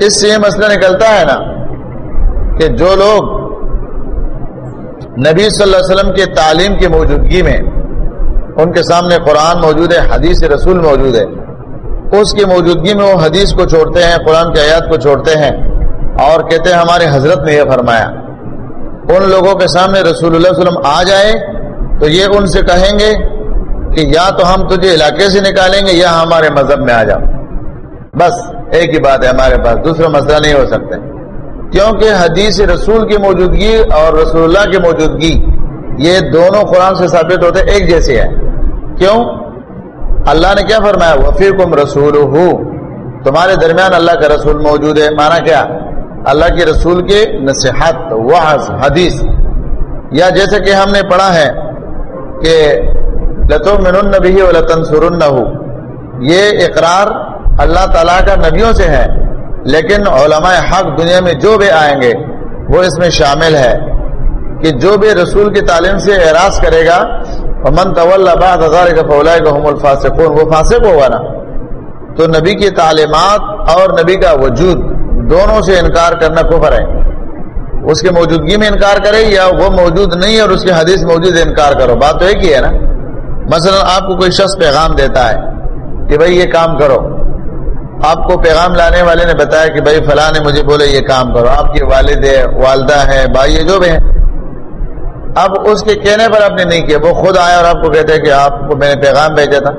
اس سے یہ مسئلہ نکلتا ہے نا کہ جو لوگ نبی صلی اللہ علیہ وسلم کے تعلیم کی موجودگی میں ان کے سامنے قرآن موجود ہے، حدیث رسول موجود ہے، اس کی موجودگی میں وہ حدیث کو چھوڑتے ہیں، قرآن کی آیات کو چھوڑتے ہیں اور کہتے ہیں ہمارے حضرت نے یہ فرمایا۔ ان لوگوں کے سامنے رسول اللہ علیہ وسلم آ جائے تو یہ ان سے کہیں گے کہ یا تو ہم تجھے علاقے سے نکالیں گے یا ہمارے مذہب میں آ جاؤ۔ بس۔ ایک ہی بات ہے، ہمارے پاس دوسرا مسئلہ نہیں ہو سکتا۔ کیونکہ حدیث رسول کی موجودگی اور رسول اللہ کی موجودگی، یہ دونوں قرآن سے ثابت ہوتے ایک جیسے ہے کیوں؟ اللہ نے کیا فرمایا؟ وفی کم رسول تمہارے درمیان اللہ کا رسول موجود ہے۔ مانا کیا؟ اللہ کے رسول کے نصیحت، وعظ، حدیث۔ یا جیسے کہ ہم نے پڑھا ہے کہ لتو من بھی لطن سرن یہ اقرار اللہ تعالیٰ کا نبیوں سے ہے، لیکن علماء حق دنیا میں جو بھی آئیں گے، وہ اس میں شامل ہے کہ جو بھی رسول کی تعلیم سے اعراض کرے گا من طول بعد ہزار کا فولائے گا الفاسقون، وہ فاسق ہوگا نا۔ تو نبی کی تعلیمات اور نبی کا وجود دونوں سے انکار کرنا کفر ہے۔ اس کی موجودگی میں انکار کرے یا وہ موجود نہیں اور اس کی حدیث موجود انکار کرو۔ بات تو ایک ہی ہے نا۔ مثلا آپ کو کوئی شخص پیغام دیتا ہے کہ بھائی یہ کام کرو۔ آپ کو پیغام لانے والے نے بتایا کہ بھائی فلاں نے مجھے بولے یہ کام کرو۔ آپ کی والد ہے والدہ ہے بھائی جو بھی ہیں۔ اب اس کے کہنے پر آپ نے نہیں کیا، وہ خود آیا اور آپ کو کہتے ہیں کہ آپ کو میں نے پیغام بھیجا تھا۔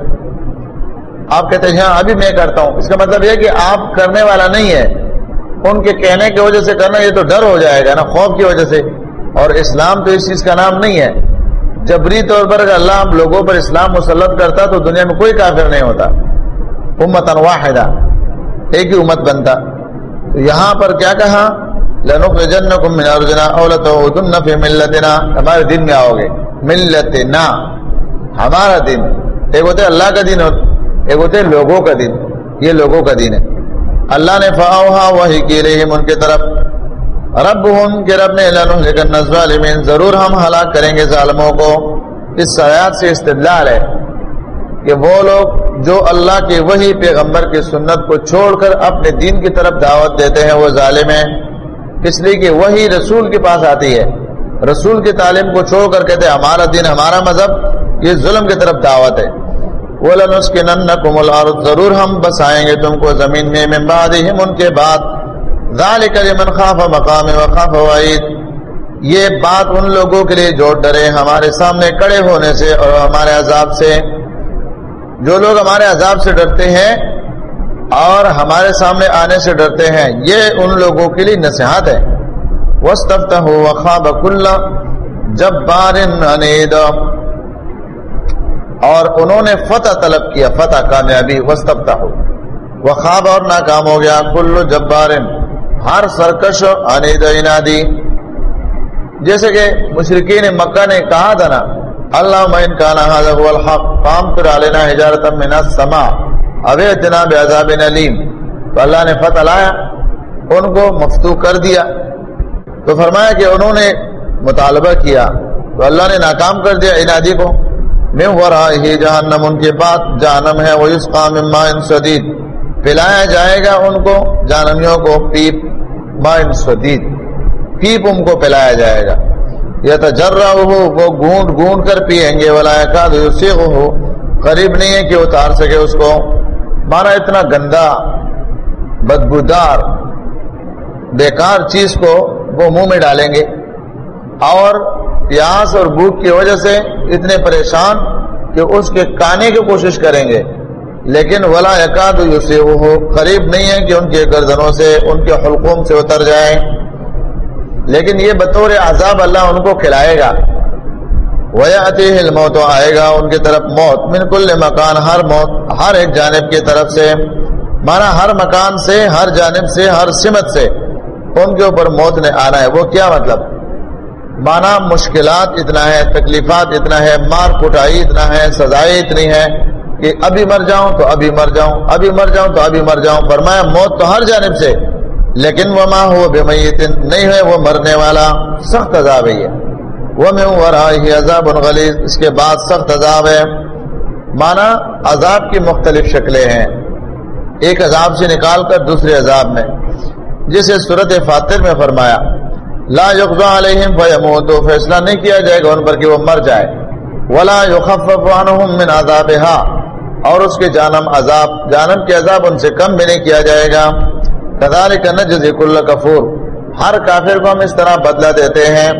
آپ کہتے ہیں جی ہاں ابھی میں کرتا ہوں۔ اس کا مطلب یہ کہ آپ کرنے والا نہیں ہے۔ ان کے کہنے کی وجہ سے کرنا یہ تو ڈر ہو جائے گا نا، خوف کی وجہ سے۔ اور اسلام تو اس چیز کا نام نہیں ہے۔ جبری طور پر اگر اللہ ہم لوگوں پر اسلام مسلط کرتا تو دنیا میں کوئی کافر نہیں ہوتا۔ امت واحدہ۔ ایک ہی امت بنتا۔ تو یہاں پر کیا کہا؟ لنخرجنکم من ارضنا او لتعودن فی ملتنا۔ ہمارے دن میں آؤ گے۔ ملتنا۔ ہمارا دن ایک ہوتے اللہ کا دن ایک ہوتے لوگوں کا دن یہ لوگوں کا دن ہے۔ اللہ نے فاوہا وحی کی رہیم ان کے طرف۔ رب ربهم کے رب نے لنہلکن الظالمین ضرور ہم ہلاک کریں گے ظالموں کو۔ اس سیات سے استدلال ہے کہ وہ لوگ جو اللہ کے وہی پیغمبر کی سنت کو چھوڑ کر اپنے دین کی طرف دعوت دیتے ہیں، وہ ظالم ہیں۔ اس لیے کہ وہی رسول کے پاس آتی ہے۔ رسول کی تعلیم کو چھوڑ کر کہتے ہیں، ہمارا دین ہمارا مذہب، یہ ظلم کی طرف دعوت ہے۔ وَلَنُسْكِنَنَّكُمُ ضرور ہم بسائیں گے تم کو زمین میں، من بعدہم ان کے بعد۔ ذَلِكَ لِمَنْ خَافَ مَقَامِ وَخَافَ یہ بات ان لوگوں کے لیے جو ڈرے، ہمارے سامنے کڑے ہونے سے اور ہمارے عذاب سے۔ جو لوگ ہمارے عذاب سے ڈرتے ہیں اور ہمارے سامنے آنے سے ڈرتے ہیں، یہ ان لوگوں کے لیے نصیحت ہے۔ وَاسْتَفْتَهُ وَخَابَ كُلَّ جَبَّارٍ عَنِيدًا اور انہوں نے فتح طلب کیا، فتح کامیابی۔ وَاسْتَفْتَهُ وَخَابَ اور ناکام ہو گیا۔ کل جبارن ہر سرکش انید انادی۔ جیسے کہ مشرقین مکہ نے کہا تھا نا اللہ مین کانا هذا هو الحق، قام کر علينا حجارتا من السماء۔ اوے جناب عذاب علیم۔ تو اللہ نے فتح لایا ان کو مفتو کر دیا۔ تو فرمایا کہ انہوں نے مطالبہ کیا۔ تو اللہ نے ناکام کر دیا انادی کو۔ میں ورائے جہنم، ان کے بعد جہنم ہے۔ وہ اس قام مائن شدید۔ پلایا جائے گا ان کو، جہنمیوں کو، پیپ مائن شدید۔ پیپ ان کو پلایا جائے گا۔ یا تجرا ہو وہ گونڈ گونڈ کر پیئیں گے، ولا کا ہو قریب نہیں ہے کہ اتار سکے اس کو۔ مانا اتنا گندا، بدبودار، بیکار چیز کو وہ منہ میں ڈالیں گے۔ اور پیاس اور بھوک کی وجہ سے اتنے پریشان کہ اس کے کانے کی کوشش کریں گے۔ لیکن ولا اکاد سے وہ قریب نہیں ہے کہ ان کے گردنوں سے، ان کے حلقوم سے اتر جائے لیکن یہ بطور عذاب اللہ ان کو کھلائے گا۔ ویاتی موت آئے گا ان کی طرف موت۔ من کل مکان ہر موت، ہر ایک جانب کی طرف سے۔ مانا ہر مکان سے، ہر جانب سے، ہر سمت سے ان کے اوپر موت نے آنا ہے۔ وہ کیا مطلب؟ مانا مشکلات اتنا ہے، تکلیفات اتنا ہے، مار کٹائی اتنا ہے سزائیں اتنی ہے کہ ابھی مر جاؤں تو ابھی مر جاؤں، ابھی مر جاؤں تو ابھی مر جاؤں۔ فرمایا موت تو ہر جانب سے۔ لیکن وہ ماں ہو بے نہیں ہے وہ مرنے والا، سخت عذاب ہے وہ میں ہوں عذاب الغلیظ اس کے بعد سخت عذاب ہے۔ مانا عذاب کی مختلف شکلیں ہیں۔ ایک عذاب سے نکال کر دوسرے عذاب میں۔ جسے صورت فاتر میں فرمایا، لا یقضا علیہم فیموتو فیصلہ نہیں کیا جائے گا ان پر کہ وہ مر جائے۔ ولا یخفف عنہم من عذابها اور اس کے جانم عذاب، جانم کے عذاب ان سے کم بھی نہیں کیا جائے گا۔ کذالک نجزی کل کفور۔ ہر کافر کو ہم اس طرح بدلہ دیتے ہیں۔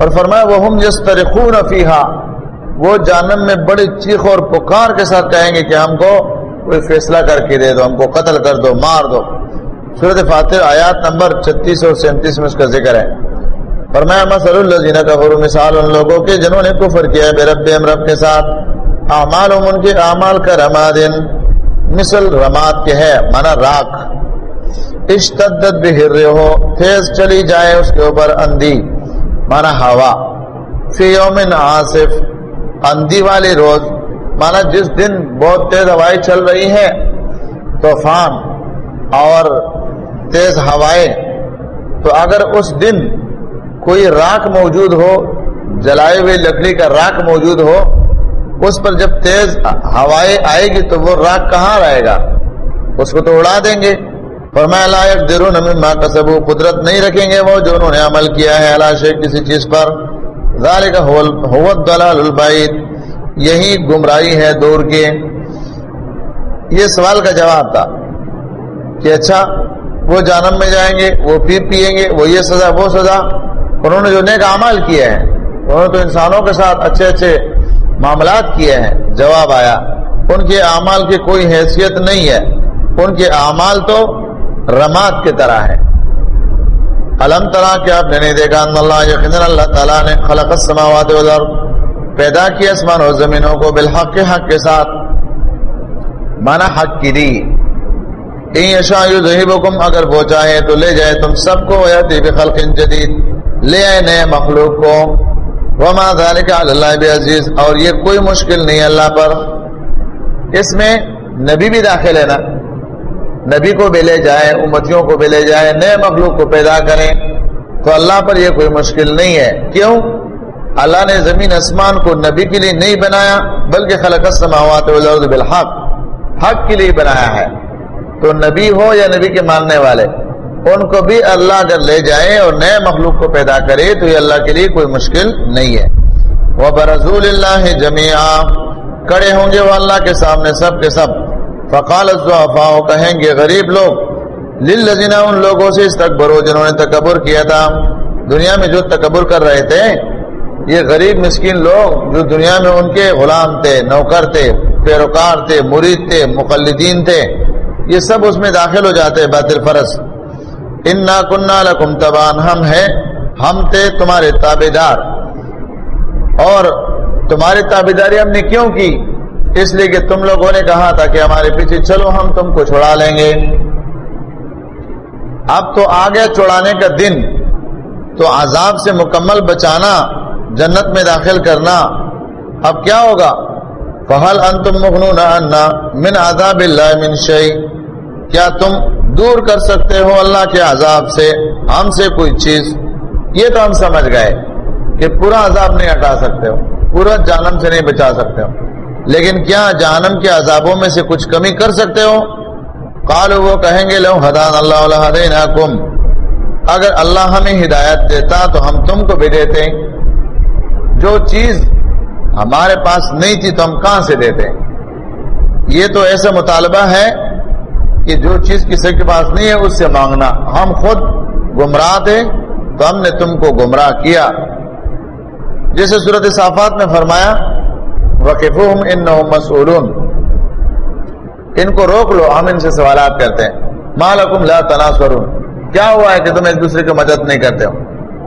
اور فرمایا وہ ہم یسترخون فیہا وہ جانم میں بڑی چیخ اور پکار کے ساتھ کہیں گے کہ ہم کو کوئی فیصلہ کر کے دے دو، ہم کو قتل کر دو، مار دو۔ صورت فاتر آیات نمبر چھتیس اور سینتیس میں اس کا ذکر ہے۔ فرمایا مسل الزین کا مثال ان لوگوں کے جنہوں نے کفر کیا بے رب رب کے ساتھ۔ اعمال ان کے اعمال کا رمادن مثل رماد کے ہے مانا راک اشتدت بہر ہو تیز چلی جائے اس کے اوپر اندھی مانا ہوا۔ فی یوم آصف اندھی والی روز مانا جس دن بہت تیز ہوائیں چل رہی ہے طوفان اور تیز ہوائیں۔ تو اگر اس دن کوئی راک موجود ہو جلائے ہوئے لکڑی کا راک موجود ہو، اس پر جب تیز ہوائیں آئے گی تو وہ راک کہاں رہے گا؟ اس کو تو اڑا دیں گے۔ فرمایا لائق درون ماں کا قدرت نہیں رکھیں گے وہ جو انہوں نے عمل کیا ہے اللہ کسی چیز پر. ذالک البعید. یہی گمراہی ہے دور کے. یہ سوال کا جواب تھا کہ اچھا وہ جانم میں جائیں گے، وہ پی پیئیں گے، وہ یہ سزا، وہ سزا. انہوں نے جو نیک اعمال کیے ہیں، انہوں نے تو انسانوں کے ساتھ اچھے اچھے معاملات کیے ہیں. جواب آیا، ان کے اعمال کی کوئی حیثیت نہیں ہے. ان کے اعمال تو رماد کی طرح ہے۔ علم طرح کہ آپ نے نہیں دیکھا ان اللہ یقین اللہ تعالیٰ نے خلق السماوات والارض پیدا کیا اسمان و زمینوں کو بالحق کے حق کے ساتھ۔ مانا حق کی دی۔ حکم اگر وہ چاہے تو لے جائے تم سب کو خلق جدید۔ لے آئے نئے مخلوق کو۔ وما ذالک علی اللہ عزیز، اور یہ کوئی مشکل نہیں اللہ پر۔ اس میں نبی بھی داخل ہے نا۔ نبی کو بھی لے جائے امتیوں کو بھی لے جائے نئے مخلوق کو پیدا کریں، تو اللہ پر یہ کوئی مشکل نہیں ہے۔ کیوں؟ اللہ نے زمین اسمان کو نبی کے لیے نہیں بنایا، بلکہ خلق السماوات والارض بالحق، حق کے لیے بنایا ہے۔ تو نبی ہو یا نبی کے ماننے والے، ان کو بھی اللہ اگر لے جائے اور نئے مخلوق کو پیدا کرے، تو یہ اللہ کے لیے کوئی مشکل نہیں ہے۔ وہ برضول اللہ جمیا کڑے ہوں گے وہ اللہ کے سامنے، سب کے سب۔ فقال الضعفاء، کہیں گے غریب لوگ، للذین ان لوگوں سے استکبروا جنہوں نے تکبر کیا تھا۔ دنیا میں جو تکبر کر رہے تھے، یہ غریب مسکین لوگ جو دنیا میں ان کے غلام تھے، نوکر تھے، پیروکار تھے، مرید تھے، مقلدین تھے، یہ سب اس میں داخل ہو جاتے باطل فرض۔ ان نا کنہ لکم تبان ہم ہیں، ہم تھے تمہارے تابے دار اور تمہاری تابے داری ہم نے کیوں کی؟ اس لیے کہ تم لوگوں نے کہا تھا کہ ہمارے پیچھے چلو، ہم تم کو چھڑا لیں گے۔ اب تو آگے چھڑانے کا دن، تو عذاب سے مکمل بچانا، جنت میں داخل کرنا۔ اب کیا ہوگا؟ فہل ان تم مغنون من عذاب اللہ من شعی کیا تم دور کر سکتے ہو اللہ کے عذاب سے؟ ہم سے کوئی چیز۔ یہ تو ہم سمجھ گئے کہ پورا عذاب نہیں ہٹا سکتے ہو، پورا جانم سے نہیں بچا سکتے ہو۔ لیکن کیا جانم کے عذابوں میں سے کچھ کمی کر سکتے ہو؟ قال وہ کہیں گے، لو حدان اللہ اگر اللہ ہمیں ہدایت دیتا تو ہم تم کو بھی دیتے۔ جو چیز ہمارے پاس نہیں تھی تو ہم کہاں سے دیتے؟ یہ تو ایسا مطالبہ ہے کہ جو چیز کسی کے پاس نہیں ہے، اس سے مانگنا۔ ہم خود گمراہ تھے تو ہم نے تم کو گمراہ کیا۔ جیسے صورت صافات میں فرمایا وقف ان مسول ان کو روک لو، ہم ان سے سوالات کرتے ہیں۔ مالکم لا تناسور کیا ہوا ہے کہ تم ایک دوسرے کی مدد نہیں کرتے ہو؟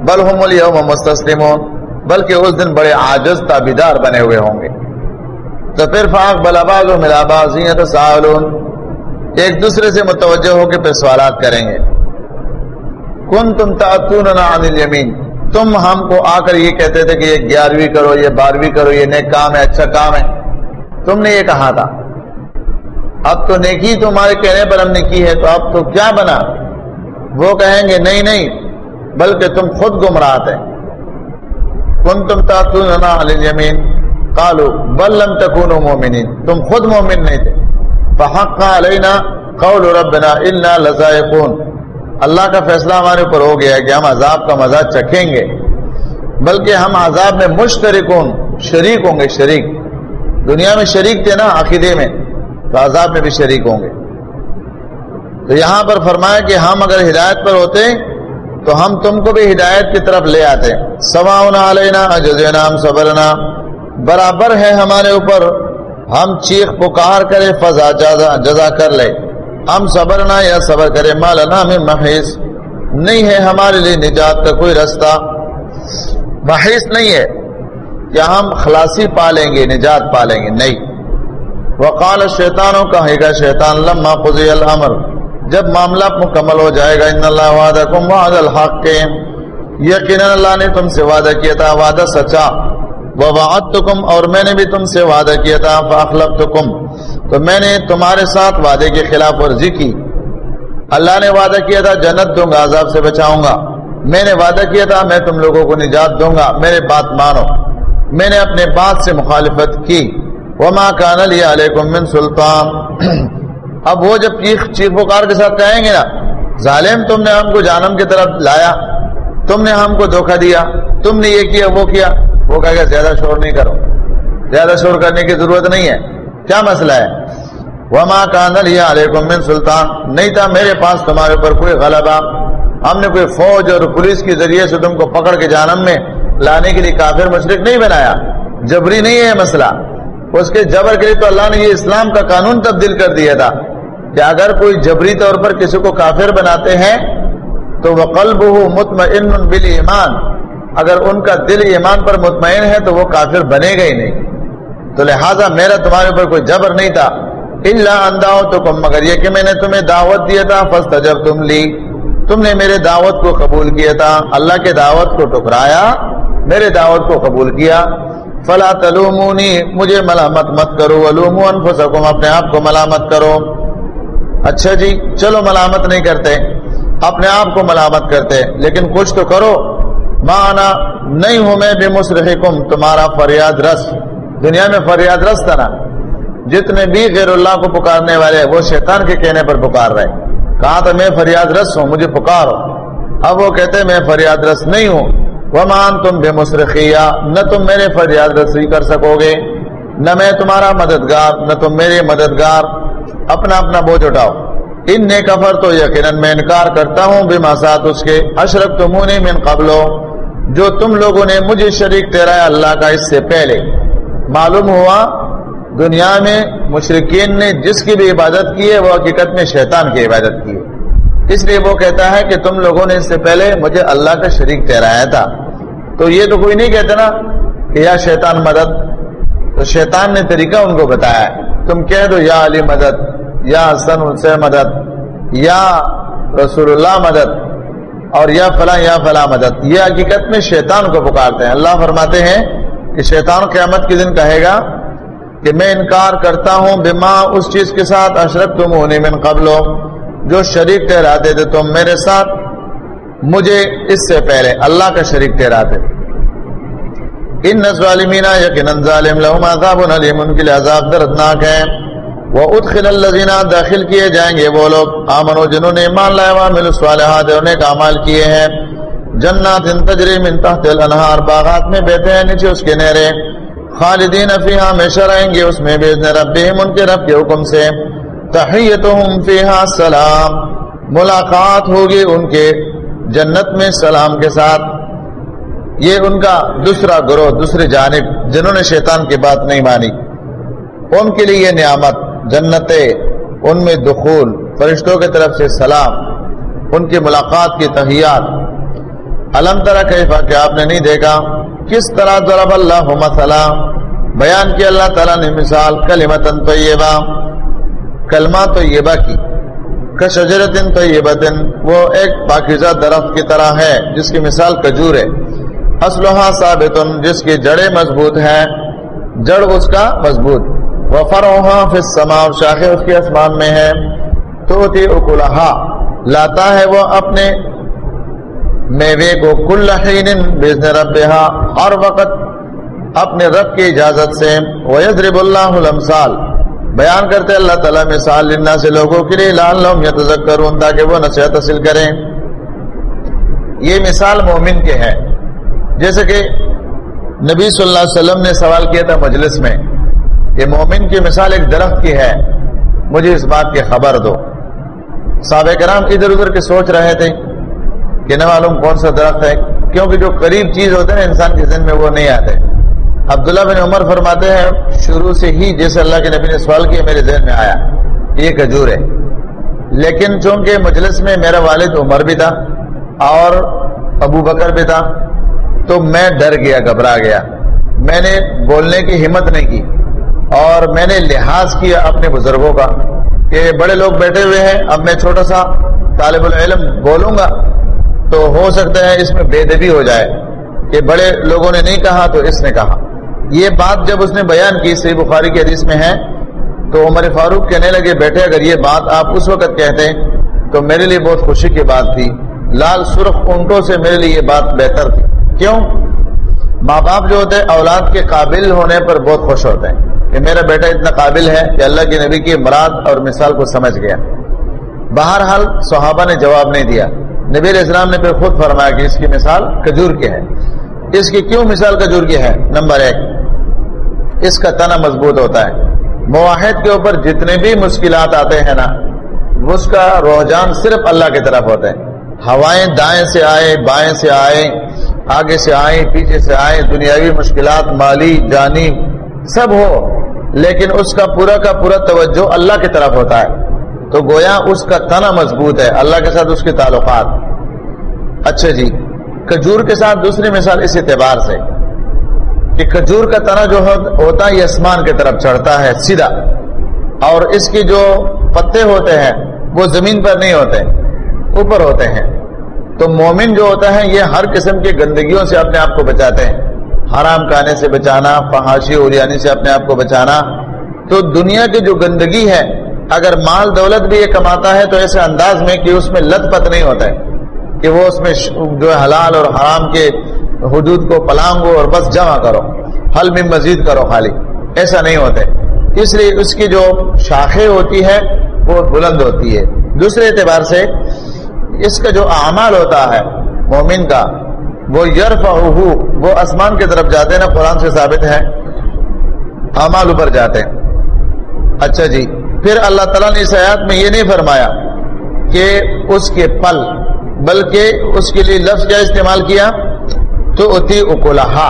بل ہم اليوم مستسلمون۔ بلکہ اس دن بڑے آجز تابیدار بنے ہوئے ہوں گے۔ تو پھر فاق بلاباز و ملاباز سالون ایک دوسرے سے متوجہ ہو کے پھر سوالات کریں گے۔ کن تم تعتون عن الیمین تم ہم کو آ کر یہ کہتے تھے کہ یہ گیارہویں کرو، یہ بارہویں کرو، یہ نیک کام ہے اچھا کام ہے۔ تم نے یہ کہا تھا۔ اب تو نیکی تمہارے کہنے پر ہم نے کی ہے، تو اب تو کیا بنا؟ وہ کہیں گے، نہیں نہیں، بلکہ تم خود گمراہ تھے۔ کن تم تاطون کالو بل لم تکون مومنین۔ تم خود مومن نہیں تھے۔ فحق علینا قول ربنا انا لذائقون۔ اللہ کا فیصلہ ہمارے اوپر ہو گیا کہ ہم عذاب کا مزہ چکھیں گے۔ بلکہ ہم عذاب میں مشترک ہوں شریک ہوں گے شریک۔ دنیا میں شریک تھے نا عقیدے میں تو عذاب میں بھی شریک ہوں گے۔ تو یہاں پر فرمایا کہ ہم اگر ہدایت پر ہوتے تو ہم تم کو بھی ہدایت کی طرف لے آتے۔ سواؤن علینا اجزنا ہم صبرنا۔ برابر ہے ہمارے اوپر۔ ہم چیخ پکار کرے فضا جزا, جزا کر لے۔ ہم صبرنا یا صبر کرے مالنا میں محیث نہیں ہے ہمارے لیے نجات کا کوئی رستہ۔ محیث نہیں ہے کہ ہم خلاصی پالیں گے، نجات پالیں گے۔ نہیں۔ وقال شیطانوں کہے گا شیطان، لما قضی الامر۔ جب معاملہ مکمل ہو جائے گا، ان اللہ وعدکم وعد الحق۔ کے یقینا اللہ نے تم سے وعدہ کیا تھا، وعدہ سچا۔ ووعدتکم، اور میں نے بھی تم سے وعدہ کیا تھا فاخلفتکم تو میں نے تمہارے ساتھ وعدے کے خلاف ورزی کی۔ اللہ نے وعدہ کیا تھا، جنت دوں گا، عذاب سے بچاؤں گا۔ میں نے وعدہ کیا تھا، میں تم لوگوں کو نجات دوں گا۔ میرے بات مانو۔ میں نے اپنے بات سے مخالفت کی۔ وما کان علی علیکم من سلطان۔ اب وہ جب چیخ چیخ پکار کے ساتھ کہیں گے نا، ظالم، تم نے ہم کو جانم کی طرف لایا۔ تم نے ہم کو دھوکہ دیا۔ تم نے یہ کیا، وہ کیا۔ وہ کہے گا، زیادہ شور نہیں کرو۔ زیادہ شور کرنے کی ضرورت نہیں ہے۔ کیا مسئلہ ہے؟ وما کان علی علیکم من سلطان۔ نہیں تھا میرے پاس تمہارے اوپر کوئی غلبہ۔ ہم نے کوئی فوج اور پولیس کے ذریعے سے تم کو پکڑ کے جانم میں لانے کے لیے کافر مشرق نہیں بنایا۔ جبری نہیں ہے مسئلہ۔ اس کے جبر کے لیے تو اللہ نے یہ اسلام کا قانون تبدیل کر دیا تھا کہ اگر کوئی جبری طور پر کسی کو کافر بناتے ہیں، تو وہ قلب ہو مطمئن بل ایمان اگر ان کا دل ایمان پر مطمئن ہے، تو وہ کافر بنے گا ہی نہیں۔ تو لہٰذا میرا تمہارے اوپر کوئی جبر نہیں تھا۔ اللہ انداؤ تو کم مگر یہ کہ میں نے تمہیں دعوت دیا تھا فسٹ جب تم لی تم نے میرے دعوت کو قبول کیا تھا۔ اللہ کے دعوت کو ٹکرایا، میرے دعوت کو قبول کیا۔ فلا تلومونی مجھے ملامت مت کرو۔ علوم انفسکم اپنے آپ کو ملامت کرو۔ اچھا جی چلو ملامت نہیں کرتے۔ اپنے آپ کو ملامت کرتے۔ لیکن کچھ تو کرو۔ مانا نہیں ہوں میں بھی مسرحکم تمہارا فریاد رس۔ دنیا میں فریاد رس تھا نا جتنے بھی غیر اللہ کو پکارنے والے وہ شیطان کے کہنے پر پکار رہے کہا تو میں فریاد رس ہوں، مجھے پکارو۔ اب وہ کہتے میں فریاد رس نہیں ہوں۔ وہ مان تم بے مسرخیا نہ تم میرے فریاد رسی کر سکو گے، نہ میں تمہارا مددگار، نہ تم میرے مددگار۔ اپنا اپنا بوجھ اٹھاؤ۔ ان نے کفر تو یقیناً میں انکار کرتا ہوں بے مسات اس کے۔ اشرف تم من قبل۔ جو تم لوگوں نے مجھے شریک ٹھہرایا اللہ کا، اس سے پہلے۔ معلوم ہوا دنیا میں مشرقین نے جس کی بھی عبادت کی ہے وہ حقیقت میں شیطان کی عبادت کی ہے۔ اس لیے وہ کہتا ہے کہ تم لوگوں نے اس سے پہلے مجھے اللہ کا شریک ٹھہرایا تھا۔ تو یہ تو کوئی نہیں کہتا نا کہ یا شیطان مدد۔ تو شیطان نے طریقہ ان کو بتایا تم کہہ دو یا علی مدد، یا حسن حسین مدد، یا رسول اللہ مدد، اور یا فلاں یا فلاں مدد۔ یہ حقیقت میں شیطان کو پکارتے ہیں۔ اللہ فرماتے ہیں کہ شیطان قیامت کے دن کہے گا کہ میں انکار کرتا ہوں بما اس چیز کے ساتھ اشرف تم ہونے من قبل، جو شریک ٹھہراتے تھے تم میرے ساتھ، مجھے اس سے پہلے اللہ کا شریک ٹھہراتے ان ظالمین یقیناً ظالم لهم عذاب علیم، ان کے لیے عذاب دردناک ہے۔ وہ ادخل الذین داخل کیے جائیں گے وہ لوگ آمنو جنہوں نے ایمان لایا وعملوا الصالحات انہیں کامال کیے ہیں۔ جنات تجری من تحت الانہار، باغات میں بیٹھے ہیں نیچے اس کے نہریں خالدین فیہا ہمیشہ رہیں گے اس میں بیزن ربہم، ان کے رب کے حکم سے۔ تحیتہم فیہا سلام۔ ملاقات ہوگی ان کے جنت میں سلام کے ساتھ۔ یہ ان کا دوسرا گروہ، دوسری جانب، جنہوں نے شیطان کی بات نہیں مانی۔ ان کے لیے یہ نعمت جنت ان میں دخول، فرشتوں کی طرف سے سلام، ان کی ملاقات کی تحیات۔ علم طرح کیفا کہ آپ نے نہیں دیکھا؟ کس طرح ضرب اللہ مثلا؟ بیان کیا اللہ تعالیٰ نے مثال کلمت طیبہ، کلمہ طیبہ کی۔ کشجرت طیبت وہ ایک پاکیزہ درخت کی طرح ہے، جس کی مثال کجور ہے۔ اسلحہ ثابت جس کی جڑیں مضبوط ہیں، جڑ اس کا مضبوط۔ وہ فروحا پھر سما شاخیں اس کے آسمان میں ہے تو اکلہا، لاتا ہے وہ اپنے میوے کو کل حین بزن ربہا، ہر وقت اپنے رب کی اجازت سے ویضرب اللہ الامثال۔ بیان کرتے اللہ تعالیٰ مثال لنا سے لوگوں کے لیے لال لوم یا تذکرون تاکہ وہ نصیحت حاصل کریں۔ یہ مثال مومن کے ہے جیسے کہ نبی صلی اللہ علیہ وسلم نے سوال کیا تھا مجلس میں کہ مومن کی مثال ایک درخت کی ہے، مجھے اس بات کی خبر دو۔ صحابہ کرام ادھر ادھر کے سوچ رہے تھے۔ کہ نہ معلوم کون سا درخت ہے، کیونکہ جو قریب چیز ہوتے ہیں انسان کے ذہن میں وہ نہیں آتے۔ عبداللہ بن عمر فرماتے ہیں، شروع سے ہی جیسے اللہ کے نبی نے سوال کیا، میرے ذہن میں آیا۔ یہ کھجور ہے۔ لیکن چونکہ مجلس میں میرا والد عمر بھی تھا اور ابو بکر بھی تھا، تو میں ڈر گیا، گھبرا گیا۔ میں نے بولنے کی ہمت نہیں کی اور میں نے لحاظ کیا اپنے بزرگوں کا کہ بڑے لوگ بیٹھے ہوئے ہیں، اب میں چھوٹا سا طالب العلم بولوں گا۔ تو ہو سکتا ہے اس میں بے دبی ہو جائے کہ بڑے لوگوں نے نہیں کہا تو اس نے کہا۔ یہ بات جب اس نے بیان کی سی بخاری کی حدیث میں ہے، تو عمر فاروق کہنے لگے بیٹھے اگر یہ بات آپ اس وقت کہتے تو میرے لیے بہت خوشی کی بات تھی۔ لال سرخ اونٹوں سے میرے لیے یہ بات بہتر تھی۔ کیوں؟ ماں باپ جو ہوتے ہیں، اولاد کے قابل ہونے پر بہت خوش ہوتے ہیں۔ کہ میرا بیٹا اتنا قابل ہے کہ اللہ کے نبی کی مراد اور مثال کو سمجھ گیا۔ بہرحال صحابہ نے جواب نہیں دیا۔ نبی علیہ السلام نے پھر خود فرمایا کہ اس کی مثال کجور کی ہے۔ اس کی کیوں مثال کجور کی ہے؟ نمبر ایک، اس کا تنا مضبوط ہوتا ہے۔ معاہد کے اوپر جتنے بھی مشکلات آتے ہیں نا، اس کا رحجان صرف اللہ کی طرف ہوتے ہیں ہوائیں دائیں سے آئے بائیں سے آئے آگے سے آئے پیچھے سے آئے دنیاوی مشکلات، مالی، جانی، سب ہو، لیکن اس کا پورا کا پورا توجہ اللہ کی طرف ہوتا ہے۔ تو گویا اس کا تنا مضبوط ہے، اللہ کے ساتھ اس کے تعلقات۔ اچھا جی کھجور کے ساتھ دوسری مثال اس اعتبار سے کہ کھجور کا تنا جو ہوتا ہے، یہ آسمان کی طرف چڑھتا ہے، سیدھا۔ اور اس کی جو پتے ہوتے ہیں، وہ زمین پر نہیں ہوتے، اوپر ہوتے ہیں۔ تو مومن جو ہوتا ہے، یہ ہر قسم کی گندگیوں سے اپنے آپ کو بچاتے ہیں۔ حرام کھانے سے بچانا، فحاشی اوریانی سے اپنے آپ کو بچانا۔ تو دنیا کی جو گندگی ہے اگر مال دولت بھی یہ کماتا ہے تو ایسے انداز میں کہ اس میں لت پت نہیں ہوتا ہے، کہ وہ اس میں جو حلال اور حرام کے حدود کو پلانگو اور بس جمع کرو، حل میں مزید کرو خالی۔ ایسا نہیں ہوتا ہے۔ اس لیے اس کی جو شاخیں ہوتی ہے، وہ بلند ہوتی ہے۔ دوسرے اعتبار سے اس کا جو اعمال ہوتا ہے مومن کا، وہ یرف وہ آسمان کی طرف جاتے ہیں نا قرآن سے ثابت ہے۔ اعمال اوپر جاتے ہیں۔ اچھا جی۔ پھر اللہ تعالیٰ نے اس آیات میں یہ نہیں فرمایا کہ اس کے پل، بلکہ اس کے لیے لفظ کیا استعمال کیا؟ تو اتی اکولہا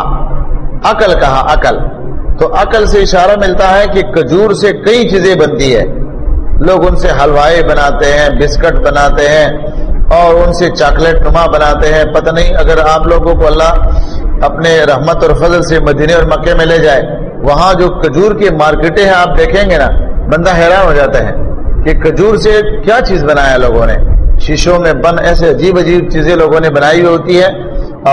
عقل کہا، عقل۔ تو عقل سے اشارہ ملتا ہے کہ کجور سے کئی چیزیں بنتی ہے لوگ ان سے حلوائے بناتے ہیں، بسکٹ بناتے ہیں، اور ان سے چاکلیٹ نما بناتے ہیں۔ پتہ نہیں اگر آپ لوگوں کو اللہ اپنے رحمت اور فضل سے مدینے اور مکے میں لے جائے، وہاں جو کجور کی مارکیٹیں ہیں، آپ دیکھیں گے نا بندہ حیران ہو جاتا ہے کہ کجور سے کیا چیز بنایا لوگوں نے؟ شیشوں میں بن ایسے عجیب عجیب چیزیں لوگوں نے بنائی ہوئی ہوتی ہے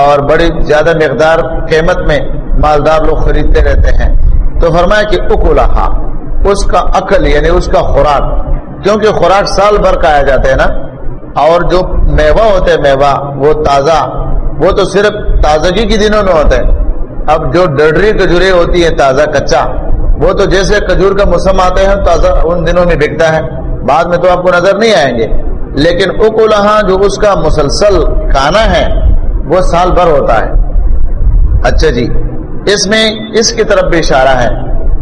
اور بڑی زیادہ مقدار قیمت میں مالدار لوگ خریدتے رہتے ہیں۔ تو فرمایا کہ اکولا اس کا عقل یعنی اس کا خوراک، کیونکہ خوراک سال بھر کا آیا جاتا ہے نا؟ اور جو میوہ ہوتے ہیں میوہ، وہ تازہ، وہ تو صرف تازگی کے دنوں میں ہوتا ہے۔ اب جو ڈڈری کجورے ہوتی ہیں تازہ کچا وہ تو جیسے کجور کا موسم آتے ہیں، تازہ ان دنوں میں بکتا ہے۔ بعد میں تو آپ کو نظر نہیں آئیں گے۔ لیکن اکولہا جو اس کا مسلسل کھانا ہے، وہ سال بھر ہوتا ہے۔ اچھا جی اس میں اس کی طرف بھی اشارہ ہے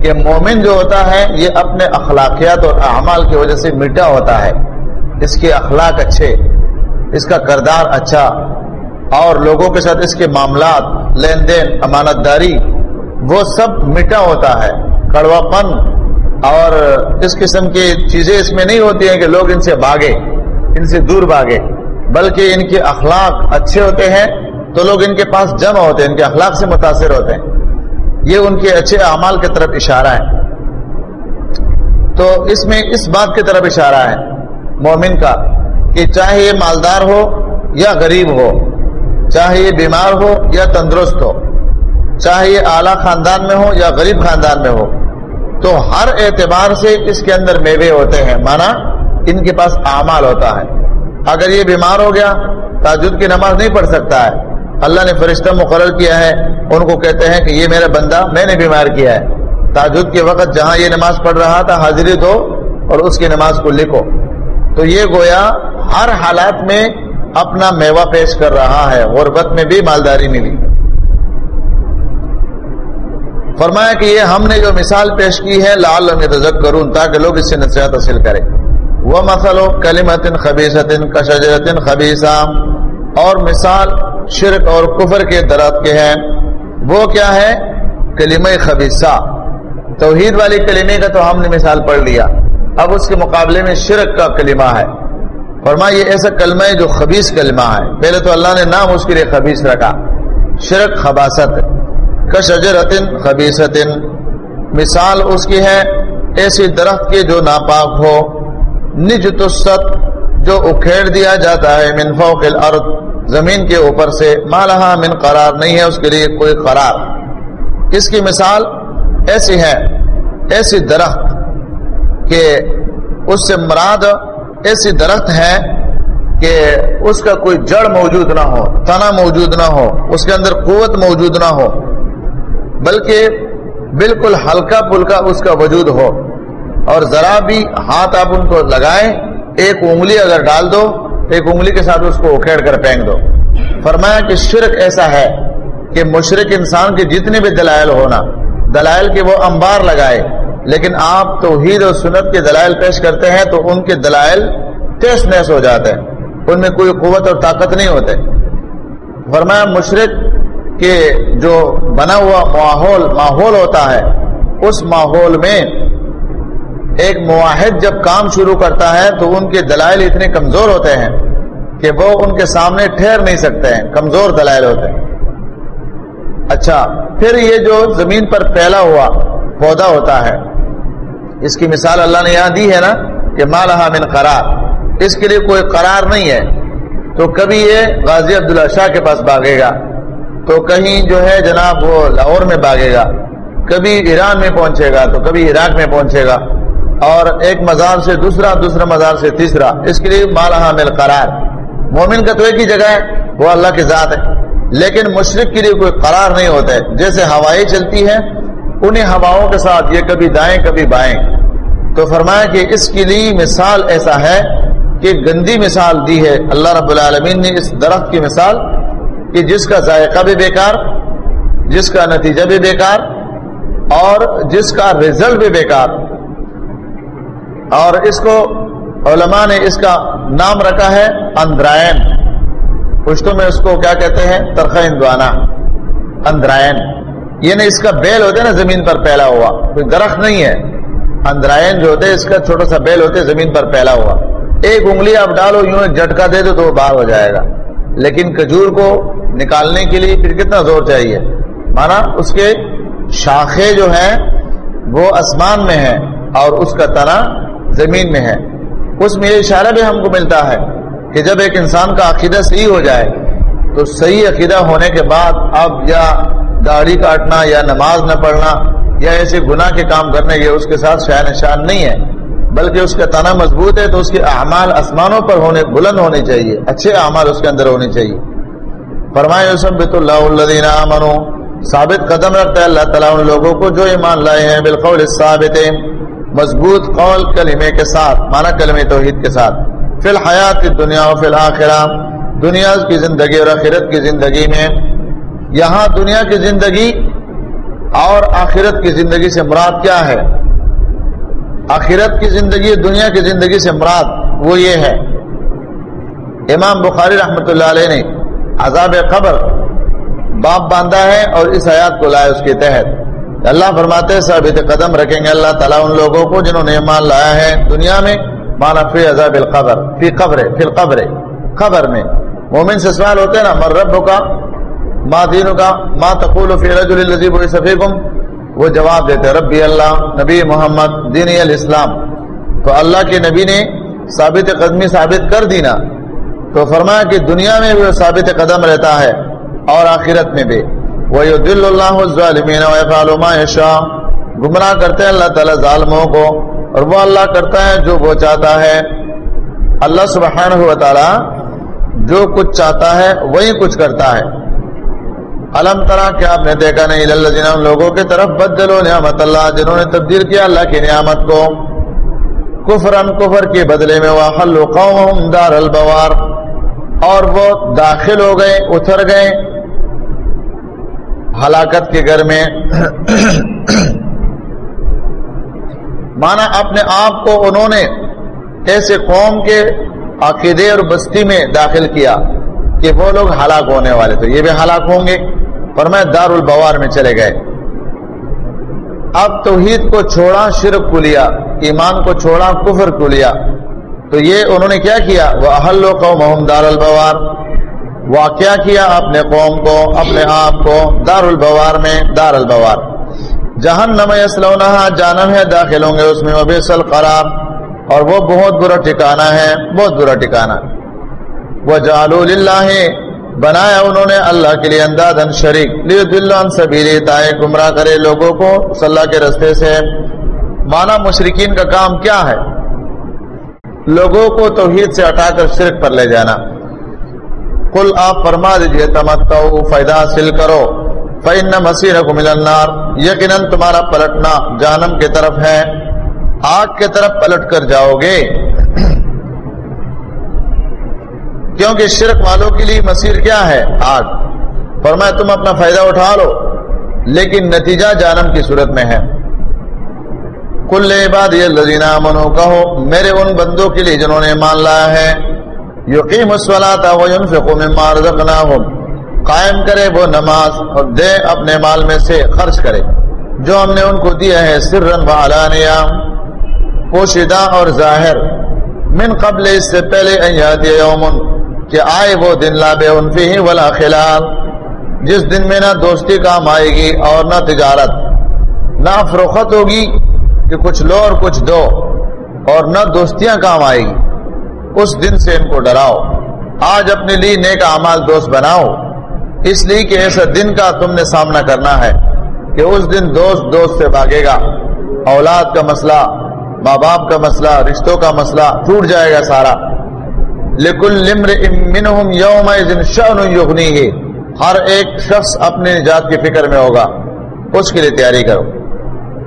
کہ مومن جو ہوتا ہے، یہ اپنے اخلاقیات اور اعمال کی وجہ سے میٹھا ہوتا ہے۔ اس کے اخلاق اچھے، اس کا کردار اچھا۔ اور لوگوں کے ساتھ اس کے معاملات، لین دین امانت داری وہ سب میٹھا ہوتا ہے۔ کڑوا پن اور اس قسم کی چیزیں اس میں نہیں ہوتی ہیں کہ لوگ ان سے بھاگے، ان سے دور بھاگے، بلکہ ان کے اخلاق اچھے ہوتے ہیں تو لوگ ان کے پاس جمع ہوتے ہیں، ان کے اخلاق سے متاثر ہوتے ہیں۔ یہ ان کے اچھے اعمال کی طرف اشارہ ہے۔ تو اس میں اس بات کی طرف اشارہ ہے مومن کا کہ چاہے یہ مالدار ہو یا غریب ہو، چاہے یہ بیمار ہو یا تندرست ہو چاہے یہ اعلیٰ خاندان میں ہو یا غریب خاندان میں ہو، تو ہر اعتبار سے اس کے اندر میوے ہوتے ہیں۔ مانا ان کے پاس اعمال ہوتا ہے۔ اگر یہ بیمار ہو گیا، تاجد کی نماز نہیں پڑھ سکتا ہے۔ اللہ نے فرشتہ مقرر کیا ہے۔ ان کو کہتے ہیں کہ یہ میرا بندہ میں نے بیمار کیا ہے۔ تاجد کے وقت جہاں یہ نماز پڑھ رہا تھا حاضری دو اور اس کی نماز کو لکھو۔ تو یہ گویا ہر حالات میں اپنا میوہ پیش کر رہا ہے۔ غربت میں بھی مالداری ملی۔ فرمایا کہ یہ ہم نے جو مثال پیش کی ہے لال کروں تاکہ لوگ اس سے نصیحت حاصل کریں۔ وہ مسل و کلیمت خبیصت کشجرت خبیصہ اور مثال شرک اور کفر کے درد کے ہیں۔ وہ کیا ہے؟ کلیم خبیصہ توحید والی کلمے کا تو ہم نے مثال پڑھ لیا۔ اب اس کے مقابلے میں شرک کا کلمہ ہے۔ فرما یہ ایسا کلمہ ہے جو خبیص کلمہ ہے۔ پہلے تو اللہ نے نام اس کے لیے خبیص رکھا۔ شرک خباست کشجرتن خبیصتن مثال اس کی ہے، ایسی درخت کے جو ناپاک ہو۔ نج تست جو اکھیڑ دیا جاتا ہے۔ من فوق الارض، زمین کے اوپر سے۔ مالہا من قرار، نہیں ہے اس کے لیے کوئی قرار۔ اس کی مثال ایسی ہے، ایسی درخت کہ اس سے مراد ایسی درخت ہے کہ اس کا کوئی جڑ موجود نہ ہو، تنا موجود نہ ہو، اس کے اندر قوت موجود نہ ہو۔ بلکہ بالکل ہلکا پھلکا اس کا وجود ہو اور ذرا بھی ہاتھ آپ ان کو لگائیں، ایک انگلی اگر ڈال دو، ایک انگلی کے ساتھ اس کو اکھیڑ کر پھینک دو۔ فرمایا کہ شرک ایسا ہے کہ مشرق انسان کے جتنے بھی دلائل ہونا، دلائل کے وہ انبار لگائے، لیکن آپ توحید اور سنت کے دلائل پیش کرتے ہیں تو ان کے دلائل ٹیس نیس ہو جاتے ہیں۔ ان میں کوئی قوت اور طاقت نہیں ہوتے۔ فرمایا مشرق کے جو بنا ہوا ماحول ماحول ہوتا ہے، اس ماحول میں ایک معاہد جب کام شروع کرتا ہے تو ان کے دلائل اتنے کمزور ہوتے ہیں کہ وہ ان کے سامنے ٹھہر نہیں سکتے ہیں، کمزور دلائل ہوتے ہیں۔ اچھا پھر یہ جو زمین پر پھیلا ہوا پودا ہوتا ہے، اس کی مثال اللہ نے یہاں دی ہے نا کہ مالہ من قرار۔ اس کے لیے کوئی قرار نہیں ہے۔ تو کبھی یہ غازی عبداللہ شاہ کے پاس بھاگے گا۔ تو کہیں جو ہے جناب وہ لاہور میں بھاگے گا، کبھی ایران میں پہنچے گا تو کبھی عراق میں پہنچے گا، اور ایک مزار سے دوسرا دوسرا مزار سے تیسرا، اس کے لیے مالہ مل قرار۔ مومن کا تو ایک ہی جگہ ہے، وہ اللہ کی ذات ہے۔ لیکن مشرق کے لیے کوئی قرار نہیں ہوتا ہے۔ جیسے ہوائیں چلتی ہیں، انہیں ہواؤں کے ساتھ یہ کبھی دائیں، کبھی بائیں۔ تو فرمایا کہ اس کے لیے مثال ایسا ہے کہ گندی مثال دی ہے۔ اللہ رب العالمین نے اس درخت کی مثال کہ جس کا ذائقہ بھی بیکار، جس کا نتیجہ بھی بیکار، اور جس کا رزلٹ بھی بیکار۔ اور اس کو علماء نے اس کا نام رکھا ہے اندرائن۔ پشتوں میں اس کو کیا کہتے ہیں؟ ترخ اندوانا اندرائن۔ یعنی اس کا بیل ہوتا ہے نا، زمین پر پھیلا ہوا۔ کوئی درخت نہیں ہے۔ اندرائن جو ہوتے اس کا چھوٹا سا بیل ہوتے زمین پر پھیلا ہوا۔ ایک انگلی آپ ڈالو، یوں جھٹکا دے دو تو وہ باہر ہو جائے گا۔ لیکن کھجور کو نکالنے کے لیے پھر کتنا زور چاہیے؟ مانا اس کے شاخے جو ہیں وہ آسمان میں ہیں اور اس کا تنا زمین میں ہے۔ اس میں یہ اشارہ بھی ہم کو ملتا ہے کہ جب ایک انسان کا عقیدہ صحیح ہو جائے، تو صحیح عقیدہ ہونے کے بعد اب یا داڑھی کاٹنا یا نماز نہ پڑھنا یا ایسے گناہ کے کام کرنے، یہ اس کے ساتھ شاہ نشان نہیں ہے۔ بلکہ اس کا تنا مضبوط ہے تو اس کے اعمال آسمانوں پر ہونے، بلند ہونے چاہیے، اچھے اعمال اس کے اندر ہونے چاہیے۔ فرمائے بیت اللہ الدین امنو ثابت قدم رکھتا ہے اللہ تعالیٰ ان لوگوں کو جو ایمان لائے ہیں بالقول ثابت مضبوط قول کلمے کے ساتھ مانا کلمے توحید کے ساتھ۔ فی الحیات دنیا و فی الآخرہ دنیا کی زندگی اور آخرت کی زندگی میں، یہاں دنیا کی زندگی اور آخرت کی زندگی سے مراد کیا ہے؟ آخرت کی زندگی، دنیا کی زندگی سے مراد وہ یہ ہے۔ امام بخاری رحمۃ اللہ علیہ نے عذاب قبر باپ باندھا ہے اور اس حیات کو لائے اس کے تحت۔ اللہ فرماتے ثابت قدم رکھیں گے اللہ تعالیٰ ان لوگوں کو جنہوں نے ایمان لایا ہے دنیا میں۔ مانا فی عذاب القبر، فی قبر فی القبر قبر میں۔ مومن سے سوال ہوتے ہیں نا مر رب کا ما دین کا ما تقول فی رجل الذی بعث فیکم؟ وہ جواب دیتے ربی اللہ، نبی محمد، دین الاسلام۔ تو اللہ کے نبی نے ثابت قدمی ثابت کر دینا تو فرمایا کہ دنیا میں بھی وہ ثابت قدم رہتا ہے اور آخرت میں بھی۔ وہ دل اللہ الظالمین ما یشاء گمراہ کرتے ہیں اللہ تعالی ظالموں کو اور وہ اللہ کرتا ہے جو وہ چاہتا ہے۔ اللہ سبحانہ و تعالی جو کچھ چاہتا ہے وہی کچھ کرتا ہے۔ علم ترا کیا آپ نے دیکھا نہیں؟ للذین ان لوگوں کے طرف بدلو نعمت اللہ جنہوں نے تبدیل کیا اللہ کی نعمت کو۔ کفرن کفر کے بدلے میں وحلوا قومهم دار البوار۔ اور وہ داخل ہو گئے اتر گئے۔ ہلاکت کے گھر میں۔ مانا اپنے آپ کو انہوں نے ایسے قوم کے عقیدے اور بستی میں داخل کیا کہ وہ لوگ ہلاک ہونے والے تھے۔ یہ بھی ہلاک ہوں گے۔ پر میں دار البوار میں چلے گئے۔ اب توحید کو چھوڑا، شرک کو لیا، ایمان کو چھوڑا، کفر کو لیا۔ تو یہ انہوں نے کیا کیا؟ وہ اہل قوم دار البوار واقعہ کیا اپنے قوم کو، اپنے آپ کو دار البوار میں دار البوار جہنم یسلونہ جانم ہے، داخل ہوں گے اس میں۔ وبیسل قرار اور وہ بہت برا ٹھکانا ہے، بہت برا ٹھکانا وہ جالو اللہ بنایا انہوں نے اللہ کے لیے اندازن شریک۔ لیو سبیلی، تائے گمراہ کرے لوگوں کو صلاح کے رستے سے۔ مانا مشرقین کا کام کیا ہے؟ لوگوں کو توحید سے ہٹا کر شرک پر لے جانا۔ کل آپ فرما دیجیے تمتو فائدہ حاصل کرو۔ فَإِنَّ مَسِيرَكُمْ مِلَ النَّارِ۔ یقیناً تمہارا پلٹنا جانم کے طرف ہے۔ آگ کے طرف پلٹ کر جاؤ گے۔ کیونکہ شرک والوں کے لیے مسیر کیا ہے؟ آگ۔ فرمایا، تم اپنا فائدہ اٹھا لو، لیکن نتیجہ جانم کی صورت میں ہے۔ کل عباد الذین آمنوا، کہو، میرے ان بندوں کے لیے جنہوں نے مان لایا ہے یقیم الصلاۃ وینفقوا مما رزقناهم قائم کرے وہ نماز اور دے اپنے مال میں سے خرچ کرے۔ جو ہم نے ان کو دیا ہے سرن و علانیہ۔ پوشیدہ اور ظاہر۔ من قبل، اس سے پہلے ایاد یومن۔ کہ آئے وہ دن لابے ان فی ولا خلال، جس دن میں نہ دوستی کام آئے گی اور نہ تجارت۔ نہ فروخت ہوگی کہ کچھ لو اور کچھ دو، اور نہ دوستیاں کام آئے گی۔ اس دن سے ان کو ڈراؤ۔ آج اپنے لیے نیک اعمال دوست بناؤ۔ اس لیے کہ ایسا دن کا تم نے سامنا کرنا ہے کہ اس دن دوست دوست سے بھاگے گا۔ اولاد کا مسئلہ، ماں باپ کا مسئلہ، رشتوں کا مسئلہ، ٹوٹ جائے گا سارا۔ لیکن یوم شن یغنی ہر ایک شخص اپنے نجات کی فکر میں ہوگا۔ اس کے لیے تیاری کرو۔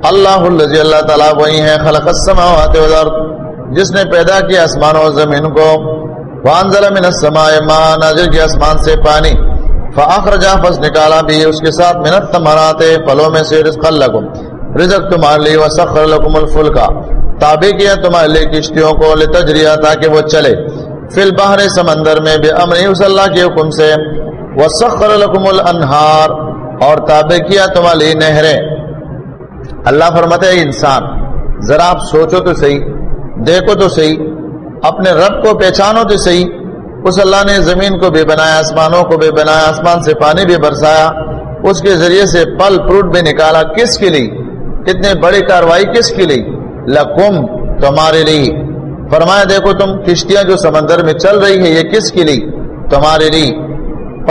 اللہ الزی اللہ تعالیٰ وہی ہے، خلق السماوات والارض۔ جس نے پیدا کیا آسمان و زمین کو۔ وانزل من السماء ماء، نازل کیا آسمان سے پانی۔ فاخرجا پس نکالا بھی اس کے ساتھ منت تمہارات پلوں میں سے رزق لکم۔ رزق تمہارے لیے وسخر لکم الفلکا تابع کیا تمہارے لیے کشتیوں کو لتجریا تاکہ وہ چلے۔ فی البحر سمندر میں بے امر اللہ کے حکم سے، وسخر لکم الانہار اور تابع کیا تمہارے لیے نہریں۔ اللہ فرماتا ہے انسان، ذرا آپ سوچو تو صحیح، دیکھو تو صحیح، اپنے رب کو پہچانو تو صحیح۔ اس اللہ نے زمین کو بھی بنایا، آسمانوں کو بھی بنایا، آسمان سے پانی بھی برسایا، اس کے ذریعے سے پل فروٹ بھی نکالا۔ کس کے لیے؟ اتنے بڑی کاروائی کس کے لیے؟ لکم، تمہارے لیے۔ فرمایا، دیکھو تم کشتیاں جو سمندر میں چل رہی ہے یہ کس کے لیے تمہارے لیے۔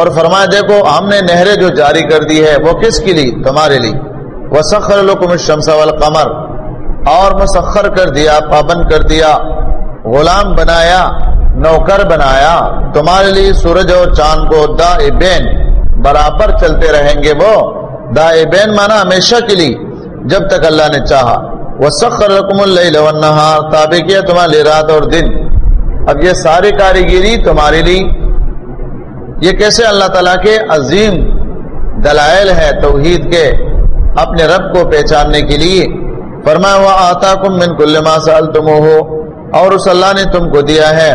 اور فرمایا، دیکھو ہم نے نہریں جو جاری کر دی ہے وہ کس کے لیے تمہارے لیے۔ وہ سخر الشمس والقمر۔ اور مسخر کر دیا، پابند کر دیا، غلام بنایا، نوکر بنایا۔ تمہارے لیے سورج اور چاند کو دا بین، برابر چلتے رہیں گے وہ۔ دا بین مانا ہمیشہ کے لیے، جب تک اللہ نے چاہا۔ وہ سخر رقم اللہ تابع کیا تمہارے لیے رات اور دن۔ اب یہ ساری کاریگری تمہارے لیے۔ یہ کیسے اللہ تعالیٰ کے عظیم دلائل ہے توحید کے اپنے رب کو پہچاننے کے لیے؟ فرمایا ہوا آتا کم من کل ما سال تم ہو اور اس اللہ نے تم کو دیا ہے۔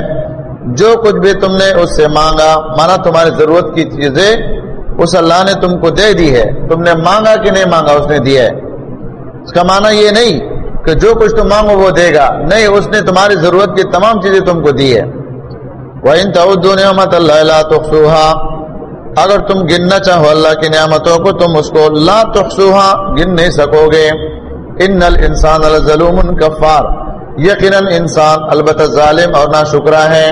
جو کچھ بھی تم نے اس سے مانگا، مانا تمہاری ضرورت کی چیزیں، اس اللہ نے تم کو دے دی ہے۔ تم نے مانگا کہ نہیں مانگا، اس نے دیا ہے۔ اس کا معنی یہ نہیں کہ جو کچھ تم مانگو وہ دے گا۔ نہیں، اس نے تمہاری ضرورت کی تمام چیزیں تم کو دی ہے وہ ان نعمت اللہ تخصوحا اگر تم گننا چاہو اللہ کی نعمتوں کو، تم اس کو لا تخصوحا گن نہیں سکو گے ان الانسان الظلوم کفار یقیناً انسان البتہ ظالم اور نہ شکرا ہے۔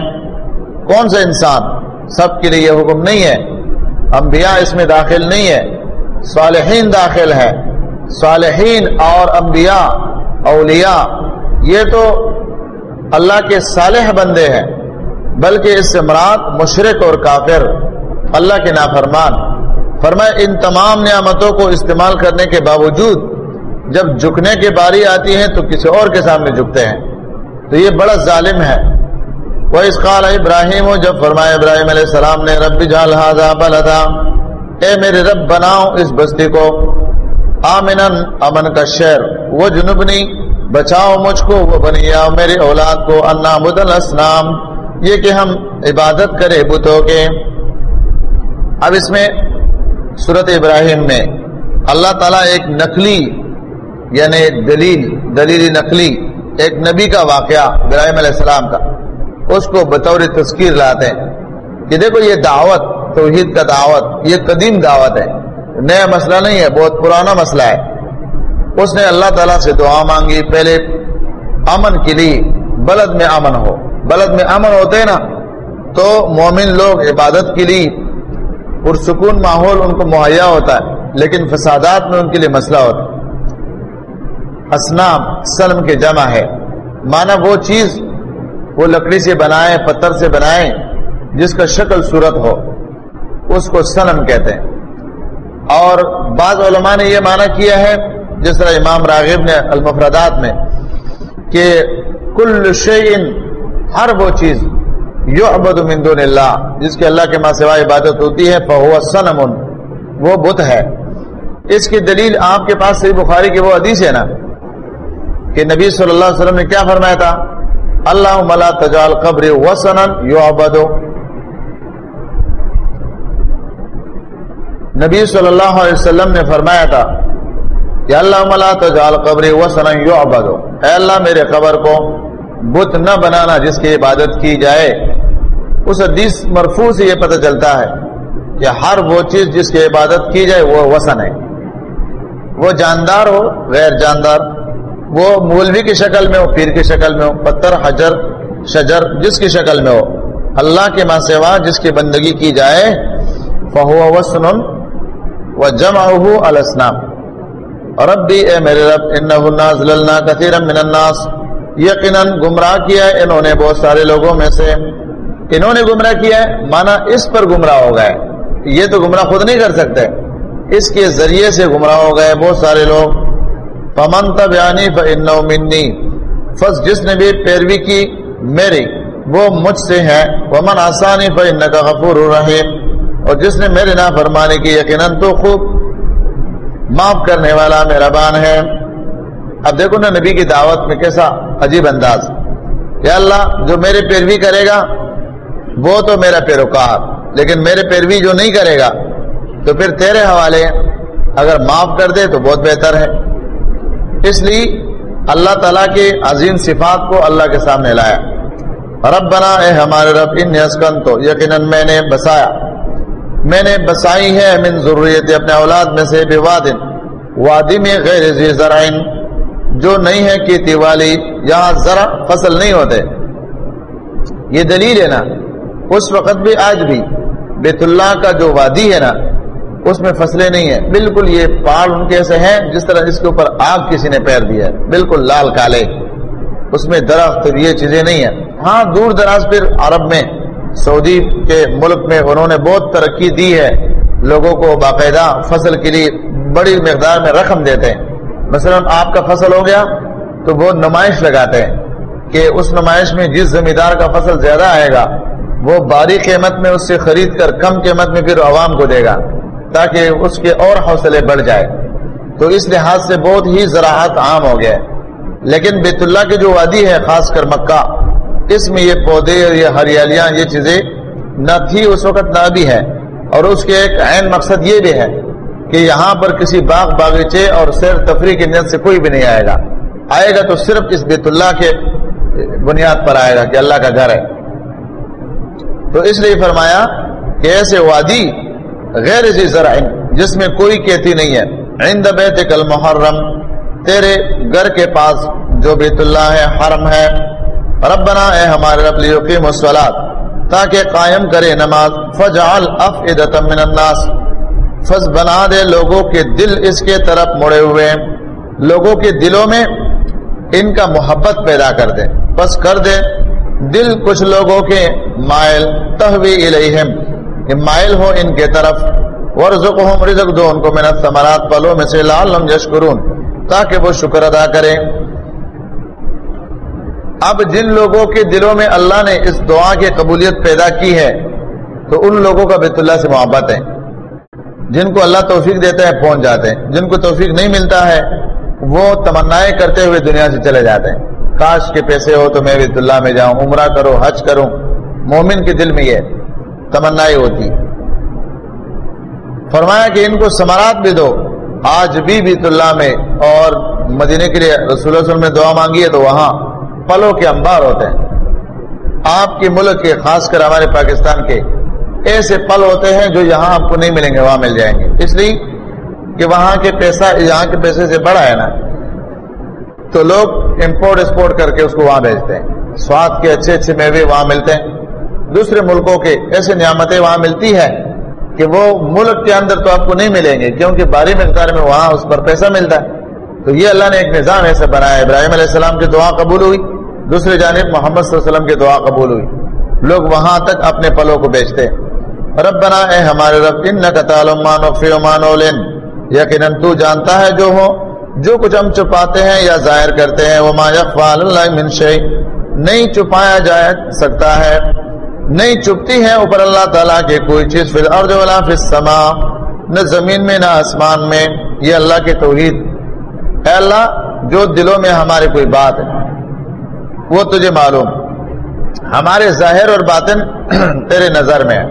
کون سا انسان؟ سب کے لیے یہ حکم نہیں ہے۔ انبیاء اس میں داخل نہیں ہے۔ صالحین داخل ہے۔ صالحین اور انبیاء، اولیاء۔ یہ تو اللہ کے صالح بندے ہیں، بلکہ اس سے مراد مشرق اور کافر۔ اللہ کے نافرمان۔ فرمایا، ان تمام نعمتوں کو استعمال کرنے کے باوجود جب جھکنے کی باری آتی ہے تو کسی اور کے سامنے جھکتے ہیں۔ تو یہ بڑا ظالم ہے۔ وہ اس قال ابراہیم ہو جب فرمایا، ابراہیم علیہ السلام نے، رب جال بلدا۔ اے میرے رب، بناؤ اس بستی کو۔ آمن امن کا شہر وہ جنوبنی بچاؤ مجھ کو، وہ بنیا میری اولاد کو، انا مدل اسلام یہ کہ ہم عبادت کرے بتوں کے۔ اب اس میں صورت ابراہیم میں اللہ تعالیٰ ایک نقلی یعنی دلیل دلیل نقلی، ایک نبی کا واقعہ ابراہیم علیہ السلام کا، اس کو بطور تذکیر لاتے ہیں۔ کہ دیکھو یہ دعوت، توحید کا دعوت، یہ قدیم دعوت ہے۔ نیا مسئلہ نہیں ہے، بہت پرانا مسئلہ ہے۔ اس نے اللہ تعالیٰ سے دعا مانگی، پہلے امن کے لیے بلد میں امن ہو۔ بلد میں امن ہوتے نا، تو مومن لوگ عبادت کے لیے پرسکون ماحول ان کو مہیا ہوتا ہے، لیکن فسادات میں ان کے لیے مسئلہ ہوتا ہے۔ اسنام، سلم کے جمع ہے۔ مانا وہ چیز، وہ لکڑی سے بنائے، پتھر سے بنائے، جس کا شکل صورت ہو، اس کو سلم کہتے ہیں۔ اور بعض علماء نے یہ مانا کیا ہے، جس طرح امام راغب نے المفردات میں، کہ کل شعین ہر وہ چیز یو ابد مندون اللہ، جس کے اللہ کے ماں سوا عبادت ہوتی ہے، فہو سنم وہ بت ہے۔ اس کی دلیل آپ کے پاس صحیح بخاری کی وہ حدیث ہے نا، کہ نبی صلی اللہ علیہ وسلم نے کیا فرمایا تھا؟ اللہ ملا تجال قبر وسن یو نبی صلی اللہ علیہ وسلم نے فرمایا تھا کہ اللہ ملا تجال قبر وسن یو اے اللہ، میرے قبر کو بت نہ بنانا جس کی عبادت کی جائے۔ اس حدیث مرفوع سے یہ پتہ چلتا ہے کہ ہر وہ چیز جس کی عبادت کی جائے، وہ وسن ہے۔ وہ جاندار ہو، غیر جاندار۔ وہ مولوی کی شکل میں ہو، پیر کی شکل میں ہو، پتھر، حجر، شجر، جس کی شکل میں ہو۔ اللہ کے ماں سوا جس کی بندگی کی جائے، فہو وسن و جمع الاسنام رب بھی اے میرے رب انہ جس نے اور جس نے میرے نام فرمانے کی یقیناً تو خوب معاف کرنے والا میرا بان ہے۔ اب دیکھو نا نبی کی دعوت میں کیسا عجیب انداز۔ کہ اللہ، جو میرے پیروی کرے گا، وہ تو میرا پیروکار۔ لیکن میرے پیروی جو نہیں کرے گا، تو پھر تیرے حوالے اگر معاف کر دے تو بہت بہتر ہے۔ اس لیے اللہ تعالیٰ کے عظیم صفات کو اللہ کے سامنے لایا۔ رب بنا اے ہمارے رب ان تو یقیناً میں نے بسایا۔ میں نے بسائی ہے من ضروریت اپنے اولاد میں سے بے وادن وادی میں غیر زرائن جو نہیں ہے کیتی والی، یہاں ذرا فصل نہیں ہوتے۔ یہ دلیل ہے نا، اس وقت بھی آج بھی بیت اللہ کا جو وادی ہے نا، اس میں فصلیں نہیں ہیں۔ بالکل یہ پہاڑ ان کے ایسے ہیں جس طرح اس کے اوپر آگ کسی نے پیر دیا ہے۔ بالکل لال کالے۔ اس میں درخت یہ چیزیں نہیں ہیں۔ ہاں دور دراز پھر عرب میں سعودی کے ملک میں انہوں نے بہت ترقی دی ہے، لوگوں کو باقاعدہ فصل کے لیے بڑی مقدار میں رقم دیتے ہیں۔ مثلا آپ کا فصل ہو گیا تو وہ نمائش لگاتے ہیں کہ اس نمائش میں جس زمیندار کا فصل زیادہ آئے گا، وہ باری قیمت میں اس سے خرید کر کم قیمت میں پھر عوام کو دے گا تاکہ اس کے اور حوصلے بڑھ جائے۔ تو اس لحاظ سے بہت ہی زراعت عام ہو گیا لیکن بیت اللہ کی جو وادی ہے، خاص کر مکہ اس میں یہ پودے اور یہ ہریالیاں، یہ چیزیں نہ تھی، اس وقت نہ بھی ہے اور اس کے ایک عین مقصد یہ بھی ہے کہ یہاں پر کسی باغ، باغیچے اور سیر تفریح کی نیت سے کوئی بھی نہیں آئے گا۔ آئے گا تو صرف اس بیت اللہ کے بنیاد پر آئے گا کہ اللہ کا گھر ہے۔ تو اس لیے فرمایا کہ ایسے وادی غیر زرع جس میں کوئی کہتی نہیں ہے۔ عند بیت کل محرم تیرے گھر کے پاس جو بیت اللہ ہے، حرم ہے ربنا اے ہمارے رب لیقیم الصلاۃ تاکہ قائم کرے نماز، فجعل افئدۃ من الناس فز بنا دے لوگوں کے دل اس کے طرف مڑے ہوئے ہیں لوگوں کے دلوں میں ان کا محبت پیدا کر دے بس کر دے دل کچھ لوگوں کے مائل تہوی الیہم مائل ہو ان کے طرف ورزقہم رزق دو ان کو منت ثمرات پلوں میں سے لعلم یشکرون، تاکہ وہ شکر ادا کریں۔ اب جن لوگوں کے دلوں میں اللہ نے اس دعا کی قبولیت پیدا کی ہے، تو ان لوگوں کا بیت اللہ سے محبت ہے۔ جن کو اللہ توفیق دیتا ہے، پہنچ جاتے ہیں۔ جن کو توفیق نہیں ملتا ہے، وہ تمنائیں کرتے ہوئے دنیا سے چلے جاتے ہیں۔ کاش کے پیسے ہو تو میں بیت اللہ میں جاؤں، عمرہ کرو حج کروں۔ مومن کے دل میں یہ تمنا ہوتی۔ فرمایا کہ ان کو سمارات بھی دو۔ آج بھی بیت اللہ میں اور مدینے کے لیے رسول اللہ وسلم نے دعا مانگی ہے تو وہاں پلوں کے انبار ہوتے ہیں۔ آپ کے ملک کے، خاص کر ہمارے پاکستان کے، ایسے پل ہوتے ہیں جو یہاں آپ کو نہیں ملیں گے، وہاں مل جائیں گے۔ اس لیے کہ وہاں کے پیسہ، یہاں کے پیسے سے بڑا ہے نا۔ تو لوگ امپورٹ ایکسپورٹ کر کے اس کو وہاں بھیجتے ہیں۔ سواد کے اچھے اچھے میوے وہاں ملتے ہیں۔ دوسرے ملکوں کے ایسے نعمتیں وہاں ملتی ہے کہ وہ ملک کے اندر تو آپ کو نہیں ملیں گے، کیونکہ باری مقدار میں وہاں اس پر پیسہ ملتا ہے۔ تو یہ اللہ نے ایک نظام ایسے بنایا ابراہیم علیہ السلام کی دعا قبول ہوئی۔ دوسری جانب محمد صلی اللہ علیہ وسلم کی دعا قبول ہوئی۔ لوگ وہاں تک اپنے پلوں کو بیچتے۔ رب بنا اے ہمارے رب ان یقیناً تو جانتا ہے جو ہو، جو کچھ ہم چھپاتے ہیں یا ظاہر کرتے ہیں وہ ما اللہ من شیء۔ نہیں چھپایا جا سکتا ہے، نہیں چپتی ہے اوپر اللہ تعالیٰ کے کوئی چیز فی الارض ولا فی السماء۔ نہ زمین میں، نہ آسمان میں۔ یہ اللہ کے توحید۔ اے اللہ، جو دلوں میں ہمارے کوئی بات ہے۔ وہ تجھے معلوم۔ ہمارے ظاہر اور باطن تیرے نظر میں ہے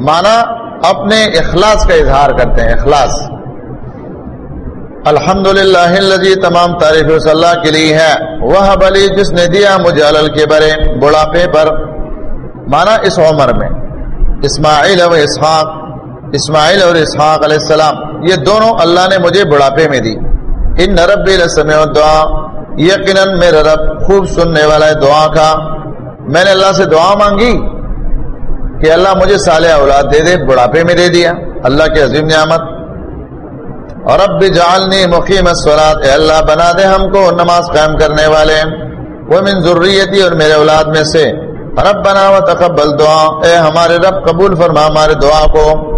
مانا اپنے اخلاص کا اظہار کرتے ہیں، اخلاص۔ الحمد للہ تمام تعریف صلی اللہ کے لیے ہے۔ وہ بلی جس نے دیا مجھے الل کے برے بڑھاپے پر۔ مانا اس عمر میں۔ اسماعیل و اسحاق۔ اسماعیل اور اسحاق علیہ السلام۔ یہ دونوں اللہ نے مجھے بڑھاپے میں دی۔ ان نرب سمے دعا یقیناً میرا رب خوب سننے والا ہے، دعا کا۔ میں نے اللہ سے دعا مانگی کہ اللہ مجھے صالح اولاد دے دے، بڑھاپے میں دے دیا، اللہ کی عظیم نعمت۔ اور اب بھی جالنی مقیم اے اللہ بنا دے ہم کو نماز قائم کرنے والے۔ وہ من ضروریتی اور میرے اولاد میں سے۔ رب بنا و تقبل دعا، اے ہمارے رب، قبول فرما ہمارے دعا کو۔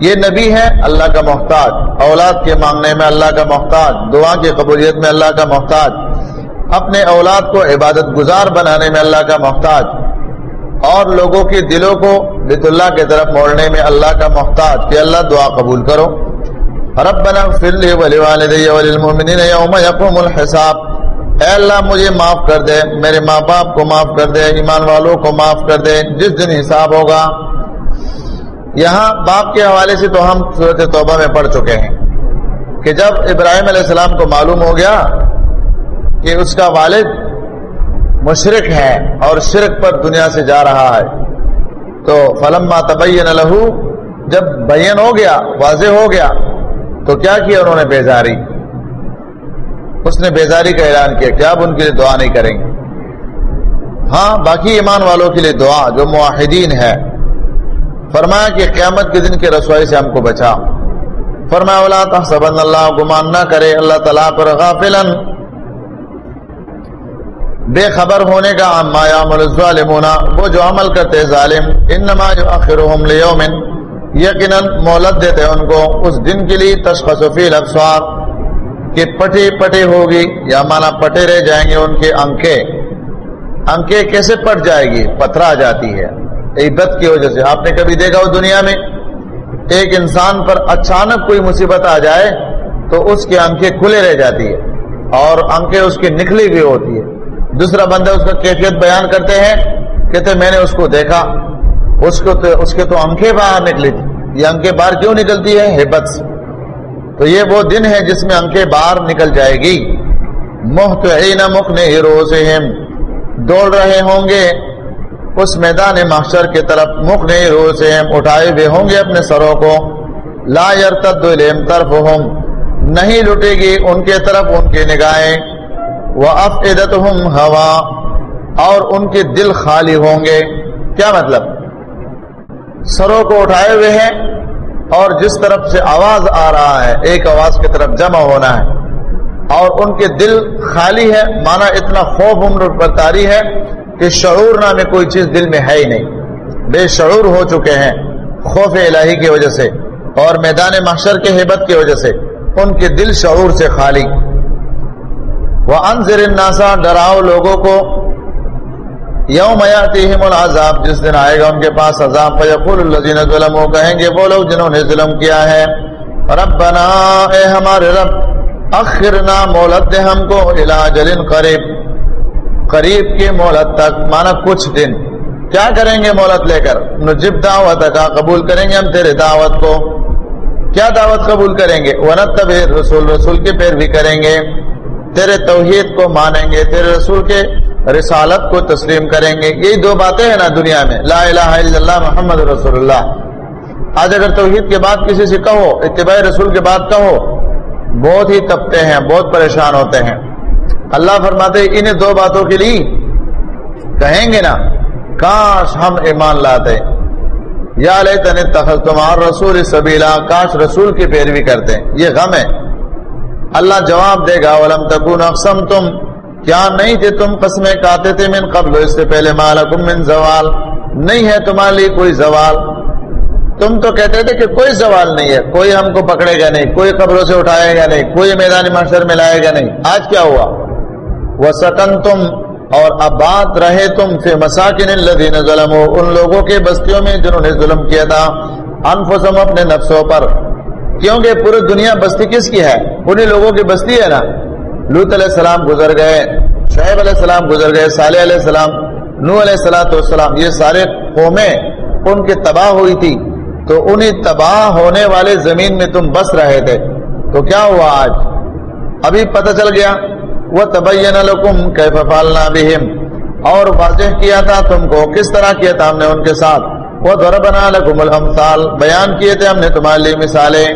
یہ نبی ہے اللہ کا محتاج، اولاد کے مانگنے میں اللہ کا محتاج، دعا کی قبولیت میں اللہ کا محتاج، اپنے اولاد کو عبادت گزار بنانے میں اللہ کا محتاج، اور لوگوں کے دلوں کو بیت اللہ کی طرف موڑنے میں اللہ کا محتاج، کہ اللہ دعا قبول کرو۔ ربنا اغفر لي ولوالدي وللمؤمنين يوم يقوم الحساب۔ اے اللہ مجھے معاف کر دے، میرے ماں باپ کو معاف کر دے، ایمان والوں کو معاف کر دے، جس دن حساب ہوگا۔ یہاں باپ کے حوالے سے تو ہم صورت توبہ میں پڑھ چکے ہیں کہ جب ابراہیم علیہ السلام کو معلوم ہو گیا کہ اس کا والد مشرق ہے اور شرک پر دنیا سے جا رہا ہے، تو فلما تبین لہو، جب بین ہو گیا، واضح ہو گیا، تو کیا کیا انہوں نے بیزاری؟ اس نے بیزاری کا اعلان کیا کہ اب ان کے لیے دعا نہیں کریں گے؟ ہاں باقی ایمان والوں کے لیے دعا، جو معاہدین ہے فرمایا کہ قیامت کے دن کے رسوائی سے ہم کو بچا فرمایا اولا تحسبن اللہ گمان نہ کرے، اللہ تعالیٰ پر غافلا۔ بے خبر ہونے کا اما یعمل الظالمون، وہ جو عمل کرتے ظالم، انما یؤخرهم لیوم یقینا مولد دیتے ان کو اس دن کے لیے، تشخص فی الابصار کہ پٹے پٹے ہوگی یا مانا پٹے رہ جائیں گے ان کے انکے۔ انکے کیسے پٹ جائے گی؟ پتھرا جاتی ہے۔ عبت کی وجہ سے۔ آپ نے کبھی دیکھا ہو دنیا میں ایک انسان پر اچانک کوئی مصیبت آ جائے تو اس کے انکھیں کھلے رہ جاتی ہے اور انکھیں اس کی نکلی بھی ہوتی ہے۔ دوسرا بندہ اس کا کیفیت بیان کرتے ہیں، کہتے میں نے اس کو دیکھا، اس کو تو اس کے تو انکھیں باہر نکلی تھی۔ یہ انکھیں باہر کیوں نکلتی ہے ہبت سے۔ تو یہ وہ دن ہے جس میں انکے باہر نکل جائے گی۔ محتعین مخن روز دوڑ رہے ہوں گے۔ اس میدان محشر کی طرف مخن روز اٹھائے ہوئے ہوں گے اپنے سروں کو۔ لا یرتد طرف ہم نہیں لٹے گی ان کے طرف ان کی نگاہیں۔ وہ ہوا، اور ان کے دل خالی ہوں گے۔ کیا مطلب؟ سروں کو اٹھائے ہوئے ہیں، اور جس طرف سے آواز آ رہا ہے، ایک آواز کی طرف جمع ہونا ہے۔ اور ان کے دل خالی ہے مانا اتنا خوف عمر برتاری ہے۔ کہ شعور نام کوئی چیز دل میں ہے ہی نہیں۔ بے شعور ہو چکے ہیں خوف الہی کی وجہ سے اور میدان محشر کے حبت کی وجہ سے ان کے دل شعور سے خالی۔ وہ انضر الناسا ڈراؤ لوگوں کو۔ یوم یاتیہم العذاب، جس دن آئے گا ان کے پاس عذاب فیقول الذین ظلموا، کہیں گے وہ لوگ جنہوں نے ظلم کیا ہے۔ ربنا، اے ہمارے رب، اخرنا مولت دے ہم کو، الى جلن قریب۔ قریب کی مولت تک مانا کچھ دن۔ کیا کریں گے مولت لے کر؟ نجب دعوت کا قبول کریں گے ہم تیرے دعوت کو۔ کیا دعوت قبول کریں گے؟ ونتب رسول رسول کے پیر بھی کریں گے۔ تیرے توحید کو مانیں گے، تیرے رسول کے رسالت کو تسلیم کریں گے۔ یہی دو باتیں ہیں نا دنیا میں۔ لا الہ الا اللہ، محمد رسول اللہ۔ آج اگر توحید کے بعد کسی سے کہو، اتباع رسول کے بعد کہو، بہت ہی تپتے ہیں، بہت پریشان ہوتے ہیں۔ اللہ فرماتے انہیں دو باتوں کے لیے کہیں گے نا، کاش ہم ایمان لاتے۔ یا لیتن تخذ تمہار رسول سبیلا، کاش رسول کی پیروی کرتے۔ یہ غم ہے۔ اللہ جواب دے گا، ولم تکون اقسم تم کیا نہیں تھے تم قسمیں کاتے تھے من قبل؟ اس سے پہلے مالکم من زوال۔ نہیں ہے تمہارے لیے کوئی زوال۔ تم تو کہتے تھے کہ کوئی زوال نہیں ہے۔ کوئی ہم کو پکڑے گا نہیں، کوئی قبروں سے اٹھائے گا نہیں، کوئی میدان معاشر میں لائے گا نہیں۔ آج کیا ہوا؟ وہ سکن تم اور اباد رہے تم سے مساکن الذین ظلموا ان لوگوں کے بستیوں میں جنہوں نے ظلم کیا تھا، انفسم اپنے نفسوں پر۔ کیونکہ پوری دنیا بستی کس کی ہے؟ انہیں لوگوں کی بستی ہے نا۔ لوت علیہ السلام گزر گئے، شعیب علیہ السلام گزر گئے، صالح علیہ السلام نو علیہ السلام والسلام، یہ سارے قومیں ان کی تباہ ہوئی تھی۔ تو انہیں تباہ ہونے والے زمین میں تم بس رہے تھے۔ تو کیا ہوا آج؟ ابھی پتہ چل گیا۔ وہ تبین لکم کیف فالنا بہم۔ اور واضح کیا تھا تم کو کس طرح کیا تھا ہم نے ان کے ساتھ۔ وہ ضربنا لکم الامثال، بیان کیے تھے ہم نے تمہارے لیے مثالیں۔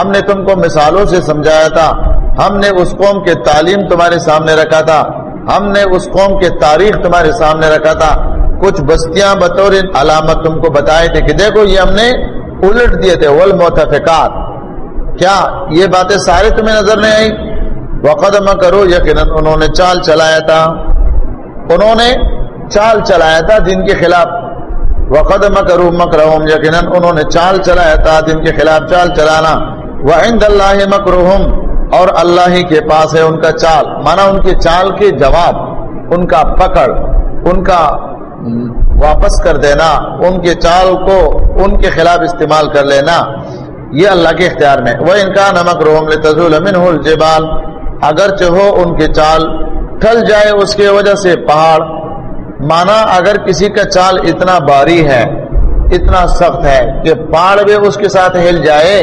ہم نے تم کو مثالوں سے سمجھایا تھا۔ ہم نے اس قوم کے تعلیم تمہارے سامنے رکھا تھا۔ ہم نے اس قوم کے تاریخ تمہارے سامنے رکھا تھا۔ کچھ بستیاں بطور علامت تم کو بتائے تھے کہ دیکھو یہ ہم نے الٹ دیے تھے، والمتفقات۔ کیا یہ باتیں سارے تمہیں نظر نہیں آئی وقدم کرو، یقیناً انہوں نے چال چلایا تھا۔ انہوں نے چال چلایا تھا دن کے خلاف۔ وقدم کرو مکرہم، یقیناً انہوں نے چال چلایا تھا دن کے خلاف چال چلانا۔ وعند اللہ مکرہم، اور اللہ ہی کے پاس ہے ان کا چال۔ مانا ان کے چال کے جواب، ان کا پکڑ، ان کا واپس کر دینا، ان کے چال کو ان کے خلاف استعمال کر لینا۔ یہ اللہ کے اختیار میں وہ ان کا نمک روم تزول الجبال اگر چہو ان کے چال ٹھل جائے اس کی وجہ سے پہاڑ، مانا اگر کسی کا چال اتنا باری ہے، اتنا سخت ہے کہ پہاڑ بھی اس کے ساتھ ہل جائے،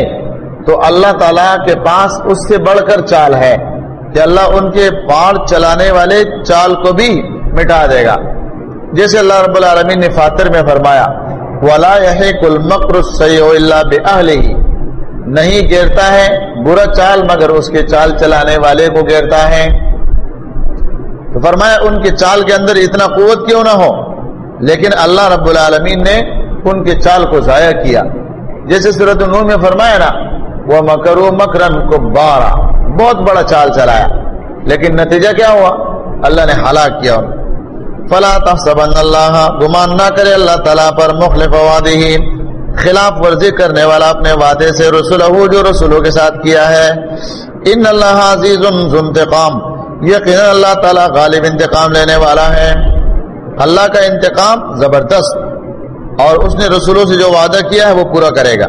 تو اللہ تعالیٰ کے پاس اس سے بڑھ کر چال ہے کہ اللہ ان کے پار چلانے والے چال کو بھی مٹا دے گا۔ جیسے اللہ رب العالمین نے فاتر میں فرمایا، ولا کل مکر اللہ نہیں گرتا ہے، برا چال مگر اس کے چال چلانے والے کو گرتا ہے۔ تو فرمایا، ان کے چال کے اندر اتنا قوت کیوں نہ ہو؟ لیکن اللہ رب العالمین نے ان کے چال کو ضائع کیا۔ جیسے صورت النور میں فرمایا نا وہ مکرو مکرن کو بارہ بہت بڑا چال چلایا۔ لیکن نتیجہ کیا ہوا؟ اللہ نے ہلاک کیا۔ فلا تحسبن اللہ گمان نہ کرے اللہ تعالیٰ پر مخلف وعدہ خلاف ورزی کرنے والا اپنے وعدے سے رسول جو رسولوں کے ساتھ کیا ہے۔ ان اللہ عزیز انتقام۔ یقینا اللہ تعالیٰ غالب انتقام لینے والا ہے۔ اللہ کا انتقام زبردست۔ اور اس نے رسولوں سے جو وعدہ کیا ہے وہ پورا کرے گا۔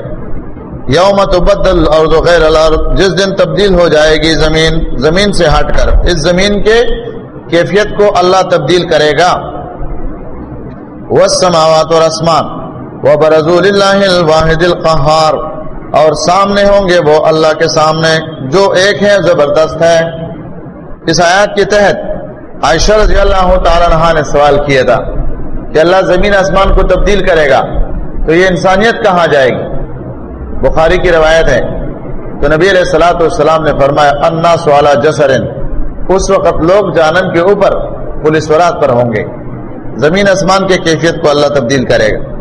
یوم تبدل الارض غیر الارض۔ جس دن تبدیل ہو جائے گی زمین زمین سے ہٹ کر۔ اس زمین کے کیفیت کو اللہ تبدیل کرے گا۔ والسماوات اور اسمان وبرزول اللہ الواحد القہار۔ اور سامنے ہوں گے وہ اللہ کے سامنے جو ایک ہے زبردست ہے اس آیات کے تحت عائشہ رضی اللہ تعالی عنہ نے سوال کیا تھا کہ اللہ زمین آسمان کو تبدیل کرے گا تو یہ انسانیت کہاں جائے گی؟ بخاری کی روایت ہے۔ تو نبی علیہ السلاۃ والسلام نے فرمایا انا سوالا جسرن۔ اس وقت لوگ جانم کے اوپر، پولیس ورات پر ہوں گے۔ زمین آسمان کے کیفیت کو اللہ تبدیل کرے گا۔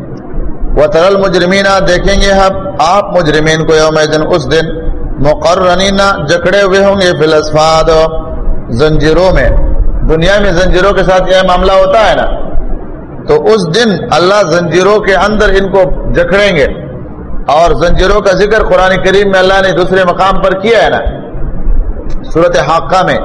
وہ ترل مجرمین دیکھیں گے ہم، آپ مجرمین کو یوم دن اس دن مقررین جکڑے ہوئے ہوں گے فلسفاد زنجیروں میں۔ دنیا میں زنجیروں کے ساتھ یہ معاملہ ہوتا ہے نا۔ تو اس دن اللہ زنجیروں کے اندر ان کو جکڑیں گے۔ اور زنجیروں کا ذکر قرآن کریم میں اللہ نے دوسرے مقام پر کیا ہے نا۔ صورت حاقہ میں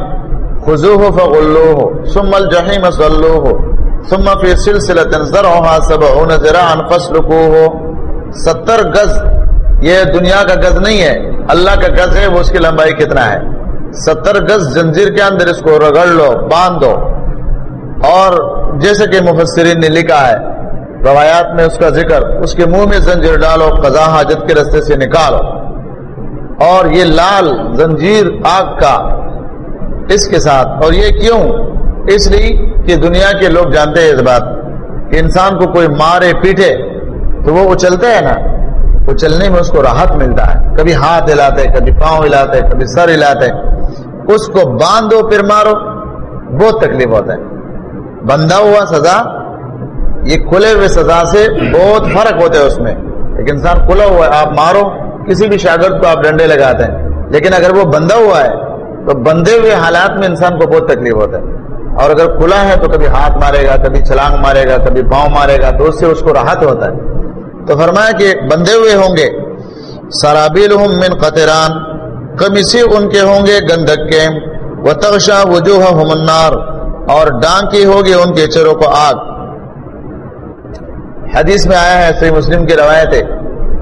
خزو ہو فغلو ہو سم الجحیم صلو ہو ثم فی سلسلت زرعها سبعون ذراعا فسلکوه ستر گز، یہ دنیا کا گز نہیں ہے، اللہ کا گز ہے، وہ اس کی لمبائی کتنا ہے؟ ستر گز زنجیر کے اندر اس کو رگڑ لو، باندھ دو۔ اور جیسے کہ مفسرین نے لکھا ہے، روایات میں اس کا ذکر، اس کے منہ میں زنجیر ڈالو قضا حاجت کے رستے سے نکالو۔ اور یہ لال زنجیر آگ کا، اس کے ساتھ، اور یہ کیوں؟ اس لیے کہ دنیا کے لوگ جانتے ہیں اس بات کہ انسان کو کوئی مارے پیٹے تو وہ اچلتا ہے نا۔ اچلنے میں اس کو راحت ملتا ہے۔ کبھی ہاتھ ہلاتے کبھی پاؤں ہلاتے کبھی سر ہلاتے اس کو باندھو، پھر مارو۔ بہت تکلیف ہوتا ہے۔ بندھا ہوا سزا، یہ کھلے ہوئے سزا سے بہت فرق ہوتا ہے اس میں۔ ایک انسان کھلا ہوا ہے، آپ مارو۔ کسی بھی شاگرد کو آپ ڈنڈے لگاتے ہیں۔ لیکن اگر وہ بندھا ہوا ہے، تو بندھے ہوئے حالات میں انسان کو بہت تکلیف ہوتا ہے۔ اور اگر کھلا ہے تو کبھی ہاتھ مارے گا، کبھی چھلانگ مارے گا، کبھی پاؤں مارے گا، تو اس سے اس کو راحت ہوتا ہے۔ تو فرمایا کہ بندے ہوئے ہوں گے سرابیل من قطران کمیسی ان کے ہوں گے گندک کے وہ تغشا وجوہ النار، اور ڈانکی ہوگی ان کے چروں کو آگ۔ حدیث میں آیا ہے، صحیح مسلم کی روایت ہے۔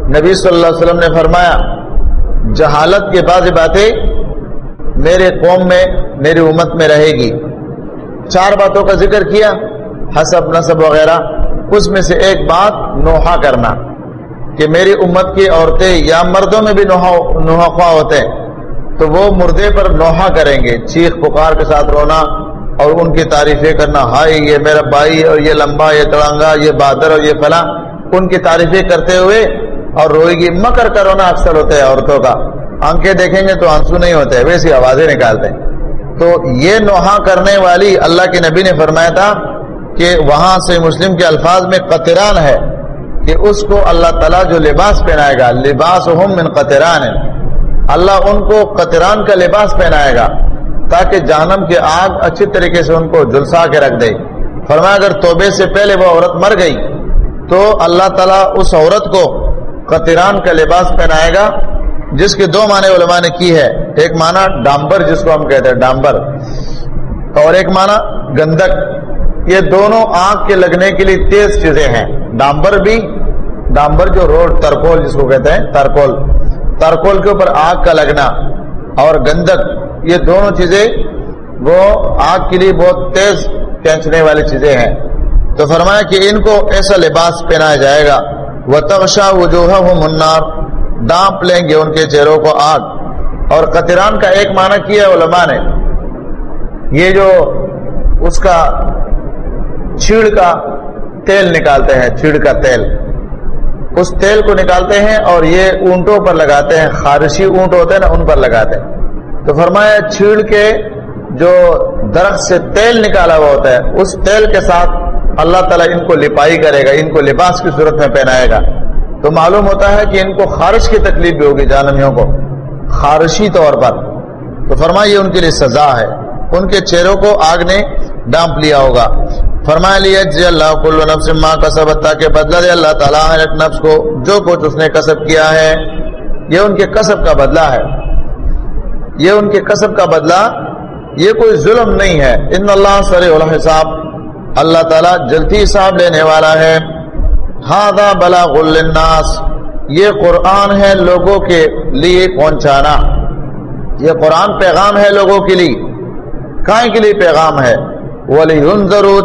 نبی صلی اللہ علیہ وسلم نے فرمایا، جہالت کے بعض باتیں میرے قوم میں، میری امت میں رہے گی۔ چار باتوں کا ذکر کیا، حسب نصب وغیرہ۔ اس میں سے ایک بات نوحا کرنا، کہ میری امت کی عورتیں یا مردوں میں بھی نوحا خواہ ہوتے ہیں، تو وہ مردے پر نوحا کریں گے، چیخ پکار کے ساتھ رونا اور ان کی تعریفیں کرنا ہائی یہ میرا بھائی اور یہ لمبا، یہ تڑانگا، یہ بادر اور یہ فلاں۔ ان کی تعریفیں کرتے ہوئے اور روئے گی، مکر کا رونا اکثر ہوتا ہے عورتوں کا۔ آنکھیں دیکھیں گے تو آنسو نہیں ہوتے، ویسی آوازیں نکالتے ہیں۔ تو یہ نوحا کرنے والی اللہ کے نبی نے فرمایا تھا کہ وہاں سے مسلم کے الفاظ میں قطران ہے کہ اس کو اللہ تعالیٰ جو لباس پہنائے گا لباس من قطران ہے اللہ ان کو قطران کا لباس پہنائے گا تاکہ جہنم کی آگ اچھی طریقے سے ان کو جلسا کے رکھ دے۔ فرمایا اگر توبے سے پہلے وہ عورت مر گئی تو اللہ تعالیٰ اس عورت کو قطران کا لباس پہنائے گا جس کے دو معنی علماء نے کی ہے، ایک معنی ڈامبر جس کو ہم کہتے ہیں، ڈامبر، اور ایک معنی گندک۔ یہ دونوں آنکھ کے لگنے کے لیے تیز چیزیں ہیں۔ ڈامبر بھی، ڈامبر جو روڈ، ترکول جس کو کہتے ہیں، ترکول۔ ترکول کے اوپر آگ کا لگنا اور گندک، یہ دونوں چیزیں وہ آگ کے لیے بہت تیز کھینچنے والی چیزیں ہیں۔ تو فرمایا کہ ان کو ایسا لباس پہنایا جائے گا۔ وہ تبشا وہ جو ہے وہ منار ڈانپ لیں گے ان کے چہروں کو آگ۔ اور قطران کا ایک معنی کیا علماء نے؟ یہ جو اس کا چھیڑ کا تیل نکالتے ہیں چھیڑ کا تیل۔ اس تیل کو نکالتے ہیں اور یہ اونٹوں پر لگاتے ہیں، خارشی اونٹ ہوتے ہیں نا، ان پر لگاتے ہیں۔ تو فرمایا چھیڑ کے جو درخت سے تیل نکالا ہوا ہوتا ہے، اس تیل کے ساتھ اللہ تعالیٰ ان کو لپائی کرے گا، ان کو لباس کی صورت میں پہنائے گا۔ تو معلوم ہوتا ہے کہ ان کو خارش کی تکلیف بھی ہوگی جانمیوں کو، خارشی طور پر۔ تو فرمائیے ان کے لیے سزا ہے۔ ان کے چہروں کو آگ نے ڈانپ لیا ہوگا۔ فرمایا لیا جی اللہ کل نفس ماں کسب تاکہ بدلہ دے اللہ تعالیٰ نفس کو جو کچھ اس نے کسب کیا ہے۔ یہ ان کے کسب کا بدلہ ہے۔ یہ ان کے کسب کا بدلہ، یہ کوئی ظلم نہیں ہے۔ ان اللہ سر حساب اللہ تعالیٰ جلدی حساب لینے والا ہے۔ ہادا بلا الناس یہ قرآن ہے لوگوں کے لیے پہنچانا۔ یہ قرآن پیغام ہے لوگوں کے لیے۔ کائیں کے لیے پیغام ہے؟ ولی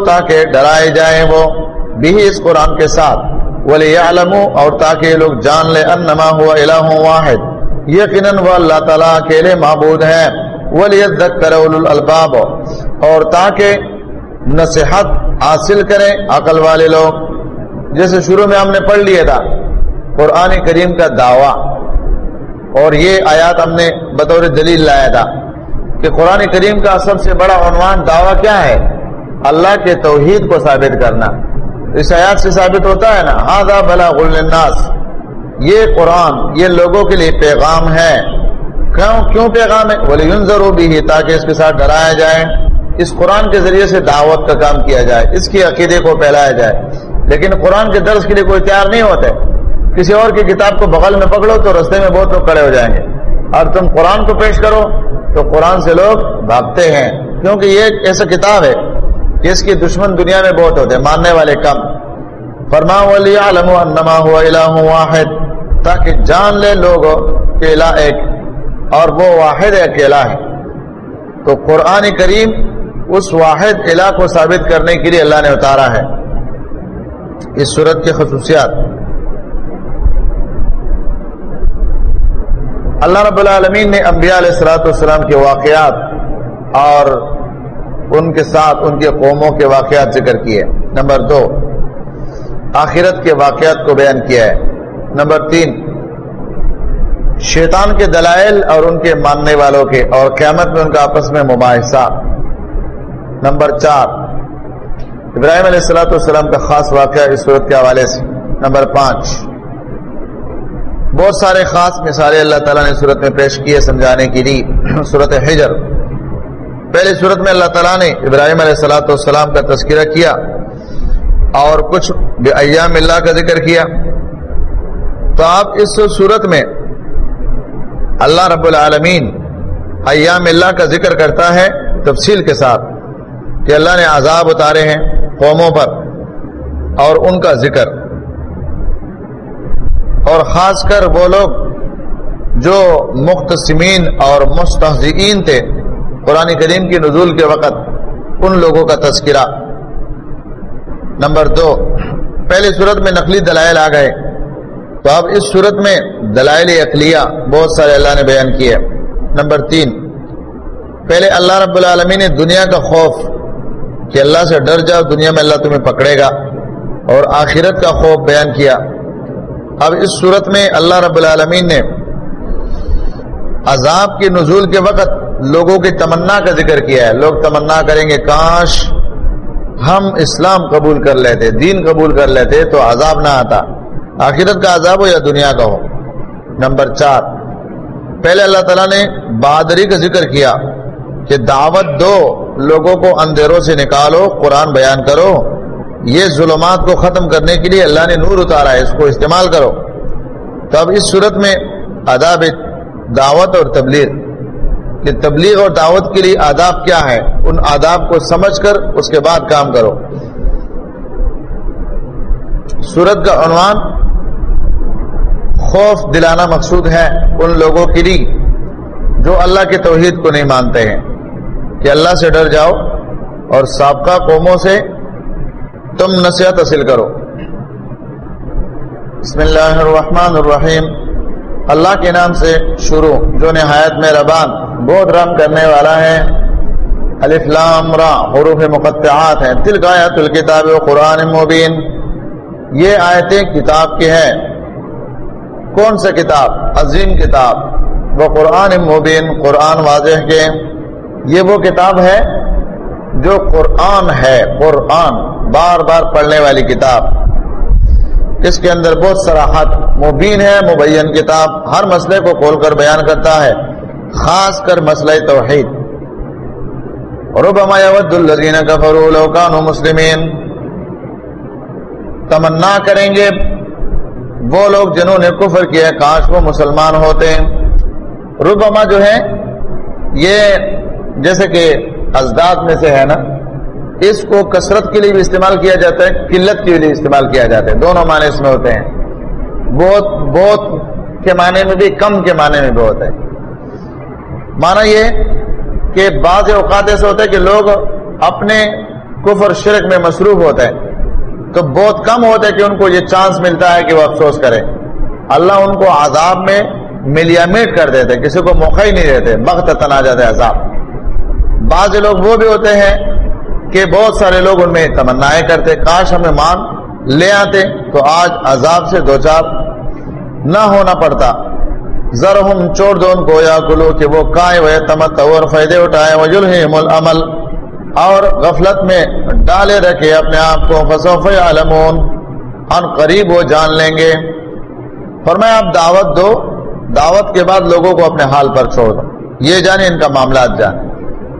تاکہ ڈرائے جائیں وہ بھی اس قرآن کے ساتھ۔ ولی عالم اور تاکہ لوگ جان لے انما ہوا الہ واحد۔ یقیناً وہ اللہ تعالیٰ اکیلے معبود ہیں۔ ولی الباب اور تاکہ نصیحت حاصل کریں عقل والے لوگ۔ جیسے شروع میں ہم نے پڑھ لیا تھا، قرآن کریم کا دعویٰ۔ اور یہ آیات ہم نے بطور دلیل لایا تھا کہ قرآن کریم کا سب سے بڑا عنوان دعویٰ کیا ہے؟ اللہ کے توحید کو ثابت کرنا۔ اس آیات سے ثابت ہوتا ہے نا ہاں بلا الناس یہ قرآن، یہ لوگوں کے لیے پیغام ہے۔ کیوں کیوں پیغام ہے؟ بولے ضرور بھی تاکہ اس کے ساتھ ڈرایا جائے۔ اس قرآن کے ذریعے سے دعوت کا کام کیا جائے۔ اس کے عقیدے کو پھیلایا جائے۔ لیکن قرآن کے درس کے لیے کوئی تیار نہیں ہوتے کسی اور کی کتاب کو بغل میں پکڑو تو رستے میں بہت لوگ کھڑے ہو جائیں گے اور تم قرآن کو پیش کرو تو قرآن سے لوگ بھاگتے ہیں کیونکہ یہ ایک ایسا کتاب ہے جس کی دشمن دنیا میں بہت ہوتے ہیں، ماننے والے کم۔ فرما علم انما ہوا الہ واحد، تاکہ جان لے لوگ کہ الہ ایک اور وہ واحد اکیلا ہے۔ تو قرآن کریم اس واحد الہ کو ثابت کرنے کے لیے اللہ نے اتارا ہے۔ اس صورت کی خصوصیات۔ اللہ رب العالمین نے انبیاء علیہ السلاۃ والسلام کے واقعات اور ان کے ساتھ ان کے قوموں کے واقعات ذکر کیے۔ نمبر دو، آخرت کے واقعات کو بیان کیا ہے۔ نمبر تین، شیطان کے دلائل اور ان کے ماننے والوں کے اور قیامت میں ان کا آپس میں مباحثہ۔ نمبر چار ابراہیم علیہ السلاۃ والسلام کا خاص واقعہ اس صورت کے حوالے سے۔ نمبر پانچ۔ بہت سارے خاص مثالیں اللہ تعالیٰ نے صورت میں پیش کیے سمجھانے کے لیے۔ صورت حجر۔ پہلی صورت میں اللہ تعالیٰ نے ابراہیم علیہ السلاۃ والسلام کا تذکرہ کیا اور کچھ ایام اللہ کا ذکر کیا۔ تو آپ اس صورت میں اللہ رب العالمین ایام اللہ کا ذکر کرتا ہے تفصیل کے ساتھ کہ اللہ نے عذاب اتارے ہیں۔ قوموں پر اور ان کا ذکر۔ اور خاص کر وہ لوگ جو مختصمین اور مستحزین تھے، قرآن کریم کی نزول کے وقت ان لوگوں کا تذکرہ۔ نمبر دو پہلی صورت میں نقلی دلائل آ گئے۔ تو اب اس صورت میں دلائل اقلیہ بہت سارے اللہ نے بیان کیے۔ نمبر تین، پہلے اللہ رب العالمین نے دنیا کا خوف کہ اللہ سے ڈر جاؤ، دنیا میں اللہ تمہیں پکڑے گا۔ اور آخرت کا خوف بیان کیا۔ اب اس صورت میں اللہ رب العالمین نے عذاب کی نزول کے وقت لوگوں کی تمنا کا ذکر کیا ہے۔ لوگ تمنا کریں گے، کاش ہم اسلام قبول کر لیتے، دین قبول کر لیتے تو عذاب نہ آتا۔ آخرت کا عذاب ہو یا دنیا کا ہو؟ نمبر چار۔ پہلے اللہ تعالیٰ نے بہادری کا ذکر کیا کہ دعوت دو۔ لوگوں کو اندھیروں سے نکالو، قرآن بیان کرو۔ یہ ظلمات کو ختم کرنے کے لیے اللہ نے نور اتارا ہے، اس کو استعمال کرو۔ تو اب اس صورت میں آداب دعوت اور تبلیغ۔ کہ تبلیغ اور دعوت کے لیے آداب کیا ہے، ان آداب کو سمجھ کر اس کے بعد کام کرو۔ سورت کا عنوان، خوف دلانا مقصود ہے ان لوگوں کے لیے جو اللہ کے توحید کو نہیں مانتے ہیں۔ کہ اللہ سے ڈر جاؤ اور سابقہ قوموں سے تم نصیحت حاصل کرو۔ بسم اللہ الرحمن الرحیم۔ اللہ کے نام سے شروع، جو نہایت میں ربان بہت رم کرنے والا ہے۔ الف لام را، حروف مقطعات ہیں۔ تل آیت الکتاب و قرآن مبین۔ یہ آیتیں کتاب کی ہیں۔ کون سا کتاب؟ عظیم کتاب۔ وہ قرآن مبین، قرآن واضح کے۔ یہ وہ کتاب ہے جو قرآن ہے، قرآن، بار بار پڑھنے والی کتاب۔ اس کے اندر بہت سراحت مبین ہے، مبین کتاب، ہر مسئلے کو کھول کر بیان کرتا ہے، خاص کر مسئلہ توحید۔ ربما يود الذين كفروا لو كانوا مسلمين تمنا کریں گے، وہ لوگ جنہوں نے کفر کیا، کاش وہ مسلمان ہوتے۔ ربما جو ہے، یہ جیسے کہ ازداد میں سے ہے نا، اس کو کثرت کے لیے بھی استعمال کیا جاتا ہے، قلت کے لیے استعمال کیا جاتا ہے، دونوں معنی اس میں ہوتے ہیں۔ بہت بہت کے معنی میں بھی، کم کے معنی میں بھی ہوتا ہے۔ مانا یہ کہ بعض اوقات ایسے ہوتا ہے کہ لوگ اپنے کفر شرک میں مصروف ہوتے ہیں۔ تو بہت کم ہوتا ہے کہ ان کو یہ چانس ملتا ہے کہ وہ افسوس کرے اللہ ان کو عذاب میں ملیا میٹ کر دیتے کسی کو موقع ہی نہیں دیتے بخت تنا جاتے عذاب۔ بعض لوگ وہ بھی ہوتے ہیں کہ بہت سارے لوگ ان میں تمنا کرتے، کاش ہمیں مان لے آتے تو آج عذاب سے دو چار نہ ہونا پڑتا۔ ذر ہم دو ان کو یا کلو کہ وہ کائے وہ تمت اور فائدے اٹھائے وجل عمل اور غفلت میں ڈالے رکھے اپنے آپ کو فصوف علمون ان قریب وہ جان لیں گے۔ فرمایا آپ دعوت دو۔ دعوت کے بعد لوگوں کو اپنے حال پر چھوڑ دو۔ یہ جانے ان کا معاملات جانے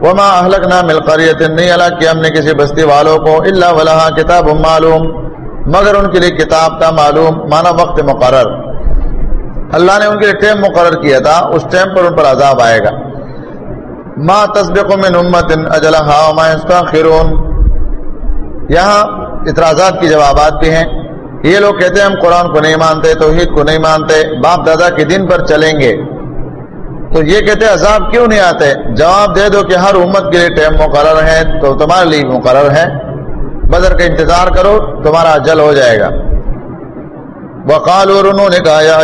وما اہلکنا مل قریت نہیں اللہ کہ ہم نے کسی بستی والوں کو اللہ ولہا کتاب معلوم، مگر ان کے لیے کتاب کا معلوم مانا وقت مقرر۔ اللہ نے ان کے لیے ٹائم مقرر کیا تھا، اس ٹائم پر ان پر عذاب آئے گا۔ ما تصبق من امت اجلہا وما استاخرون یہاں اعتراضات کی جوابات بھی ہیں۔ یہ لوگ کہتے ہیں ہم قرآن کو نہیں مانتے، توحید کو نہیں مانتے، باپ دادا کے دن پر چلیں گے۔ تو یہ کہتے ہیں، عذاب کیوں نہیں آتے؟ جواب دے دو کہ ہر امت کے لیے ٹائم مقرر ہے، تو تمہارے لیے مقرر ہے۔ بدر کا انتظار کرو، تمہارا جل ہو جائے گا۔ وقال اور انہوں نے کہا، یا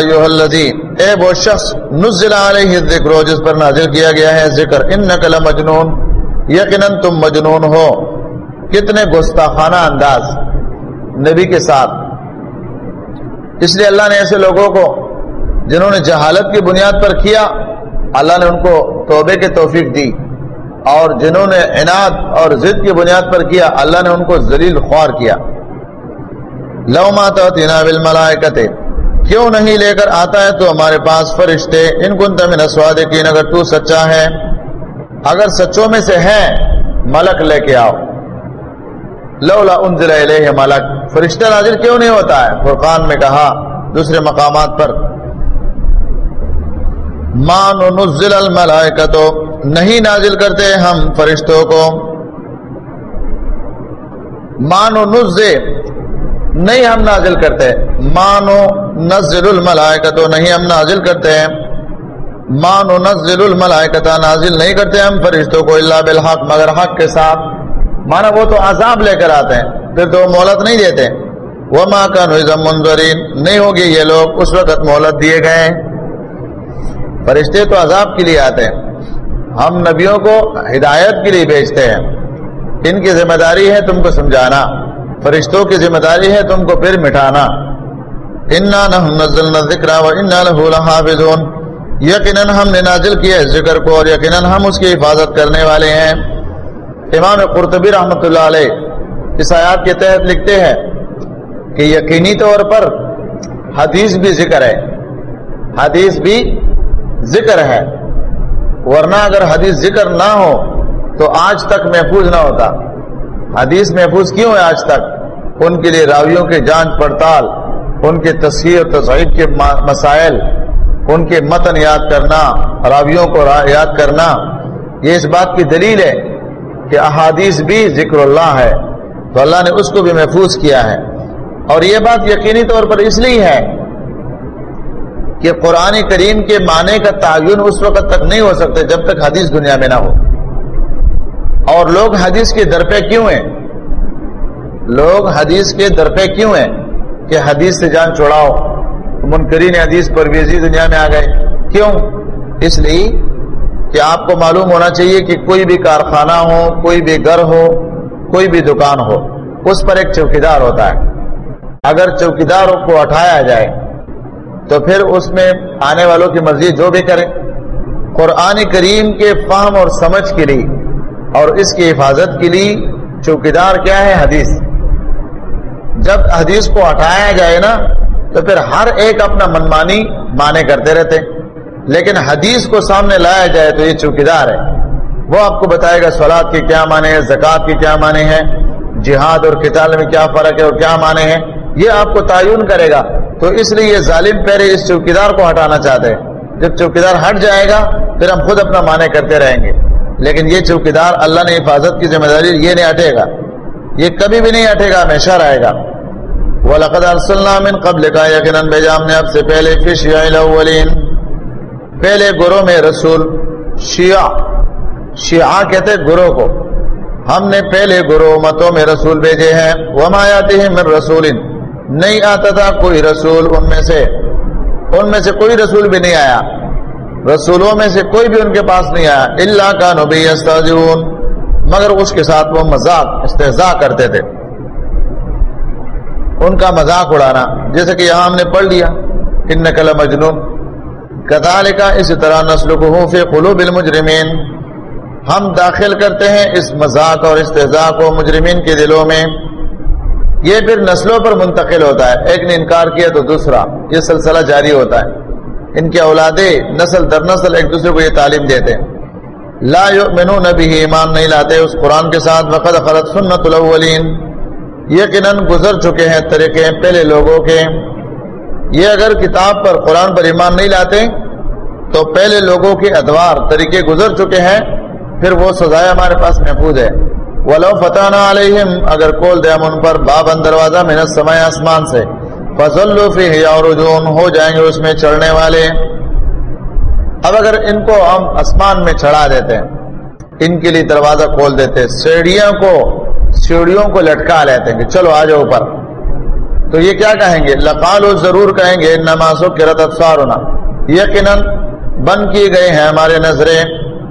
اے وہ شخص، نزل علیہ الذکر، جس پر نازل کیا گیا ہے ذکر انکا لمجنون یقیناً تم مجنون ہو۔ کتنے گستاخانہ انداز نبی کے ساتھ۔ اس لیے اللہ نے ایسے لوگوں کو، جنہوں نے جہالت کی بنیاد پر کیا اللہ نے ان کو توبے کے توفیق دی اور جنہوں نے عناد اور ضد کی بنیاد پر کیا، اللہ نے ان کو ذلیل خوار کیا۔ لو ماتا کیوں نہیں لے کر آتا ہے تو ہمارے پاس فرشتے؟ ان کن تمن اسوادقین اگر تو سچا ہے، اگر سچوں میں سے ہے، ملک لے کے آؤ۔ لولا انزل الیہ ملک، فرشتہ نازل کیوں نہیں ہوتا ہے؟ فرقان میں کہا، دوسرے مقامات پر۔ مان نزل الملائکہ نہیں نازل کرتے ہم فرشتوں کو۔ مانو نزل نہیں ہم نازل کرتے۔ مانو نزل الملائکہ تو نہیں ہم نازل کرتے۔ مانو نزل الملائکہ نازل نہیں کرتے ہم فرشتوں کو اللہ بالحق، مگر حق کے ساتھ۔ مانا وہ تو عذاب لے کر آتے ہیں، پھر تو مہلت نہیں دیتے۔ وہ ماں کا نظم منظرین نہیں ہوگی یہ لوگ، اس وقت مہلت دیے گئے۔ فرشتے تو عذاب کے لیے آتے ہیں۔ ہم نبیوں کو ہدایت کے لیے بھیجتے ہیں۔ ان کی ذمہ داری ہے تم کو سمجھانا۔ فرشتوں کی ذمہ داری ہے تم کو پھر مٹھانا۔ ذکر یقیناً ہم نے نازل کیا ہے ذکر کو اور یقیناً ہم اس کی حفاظت کرنے والے ہیں۔ امام قرطبی رحمۃ اللہ علیہ اس آیات کے تحت لکھتے ہیں کہ یقینی طور پر حدیث بھی ذکر ہے۔ حدیث بھی ذکر ہے۔ ورنہ اگر حدیث ذکر نہ ہو تو آج تک محفوظ نہ ہوتا۔ حدیث محفوظ کیوں ہے آج تک؟ ان کے لیے راویوں کے جانچ پڑتال، ان کے تصحیح اور تصحیح کے مسائل، ان کے متن یاد کرنا، راویوں کو یاد کرنا، یہ اس بات کی دلیل ہے کہ احادیث بھی ذکر اللہ ہے۔ تو اللہ نے اس کو بھی محفوظ کیا ہے۔ اور یہ بات یقینی طور پر اس لیے ہے کہ قرآن کریم کے معنی کا تعین اس وقت تک نہیں ہو سکتے جب تک حدیث دنیا میں نہ ہو۔ اور لوگ حدیث کے در پہ کیوں ہیں؟ لوگ حدیث کے در پہ کیوں ہیں کہ حدیث سے جان چھوڑاؤ منکرین حدیث پرویزی دنیا میں آ گئے۔ کیوں؟ اس لیے کہ آپ کو معلوم ہونا چاہیے کہ کوئی بھی کارخانہ ہو، کوئی بھی گھر ہو، کوئی بھی دکان ہو، اس پر ایک چوکیدار ہوتا ہے۔ اگر چوکیدار کو ہٹایا جائے تو پھر اس میں آنے والوں کی مرضی جو بھی کرے قرآن کریم کے فہم اور سمجھ کے لیے اور اس کی حفاظت کے لیے چوکیدار کیا ہے حدیث؟ جب حدیث کو ہٹایا جائے نا، تو پھر ہر ایک اپنا منمانی مانے کرتے رہتے لیکن حدیث کو سامنے لایا جائے تو یہ چوکیدار ہے۔ وہ آپ کو بتائے گا سولاد کے کیا معنی ہے زکوٰۃ کے کیا معنی ہے جہاد اور کتاب میں کیا فرق ہے اور کیا معنی ہے یہ آپ کو تعین کرے گا۔ تو اس لیے یہ ظالم پہلے اس چوکیدار کو ہٹانا چاہتے ہیں۔ جب چوکیدار ہٹ جائے گا، پھر ہم خود اپنا معنی کرتے رہیں گے۔ لیکن یہ چوکیدار اللہ نے حفاظت کی ذمہ داری، یہ نہیں ہٹے گا۔ یہ کبھی بھی نہیں ہٹے گا، ہمیشہ رہے گا۔ وہ لقد من قبل کا یقیناً بیجام نے سے پہلے پھر الاولین پہلے گروہ میں رسول، شیعہ شیعہ کہتے گروہ کو۔ ہم نے پہلے گروہ متوں میں رسول بھیجے ہیں۔ وما آتے ہیں من رسول۔ نہیں آتا تھا کوئی رسول ان میں سے، ان میں سے کوئی رسول بھی نہیں آیا۔ رسولوں میں سے کوئی بھی ان کے پاس نہیں آیا۔ اللہ کا نبی استاجون مگر اس کے ساتھ وہ مذاق استحضاء کرتے تھے۔ ان کا مذاق اڑانا، جیسے کہ یہاں ہم نے پڑھ لیا ان نقل مجنون کتال کا اس طرح نسل کو فی قلوب المجرمین۔ ہم داخل کرتے ہیں اس مذاق اور استحضاء کو مجرمین کے دلوں میں۔ یہ پھر نسلوں پر منتقل ہوتا ہے، ایک نے انکار کیا تو دوسرا، یہ سلسلہ جاری ہوتا ہے۔ ان کے اولادیں نسل در نسل ایک دوسرے کو یہ تعلیم دیتے لا یؤمنون به ایمان نہیں لاتے اس قرآن کے ساتھ، وقد خلط سنت الاولین۔ یقیناً گزر چکے ہیں طریقے پہلے لوگوں کے۔ یہ اگر کتاب پر قرآن پر ایمان نہیں لاتے، تو پہلے لوگوں کے ادوار، طریقے گزر چکے ہیں۔ پھر وہ سزائے ہمارے پاس محفوظ ہے۔ ولو فتح علیہم، اگر کول دے ہم ان پر بابن دروازہ محنت سمے آسمان سے۔ فضل فی اور ہو جائیں گے اس میں چڑھنے والے۔ اب اگر ان کو ہم آسمان میں چڑھا دیتے ہیں ان کے لیے دروازہ کھول دیتے، سیڑھیوں کو سیڑھیوں کو لٹکا لیتے ہیں کہ چلو آ جاؤ اوپر۔ تو یہ کیا کہیں گے؟ لقالو ضرور کہیں گے نمازوں کی رت افسار ہونا یقیناً بند کیے گئے ہیں ہمارے نظریں۔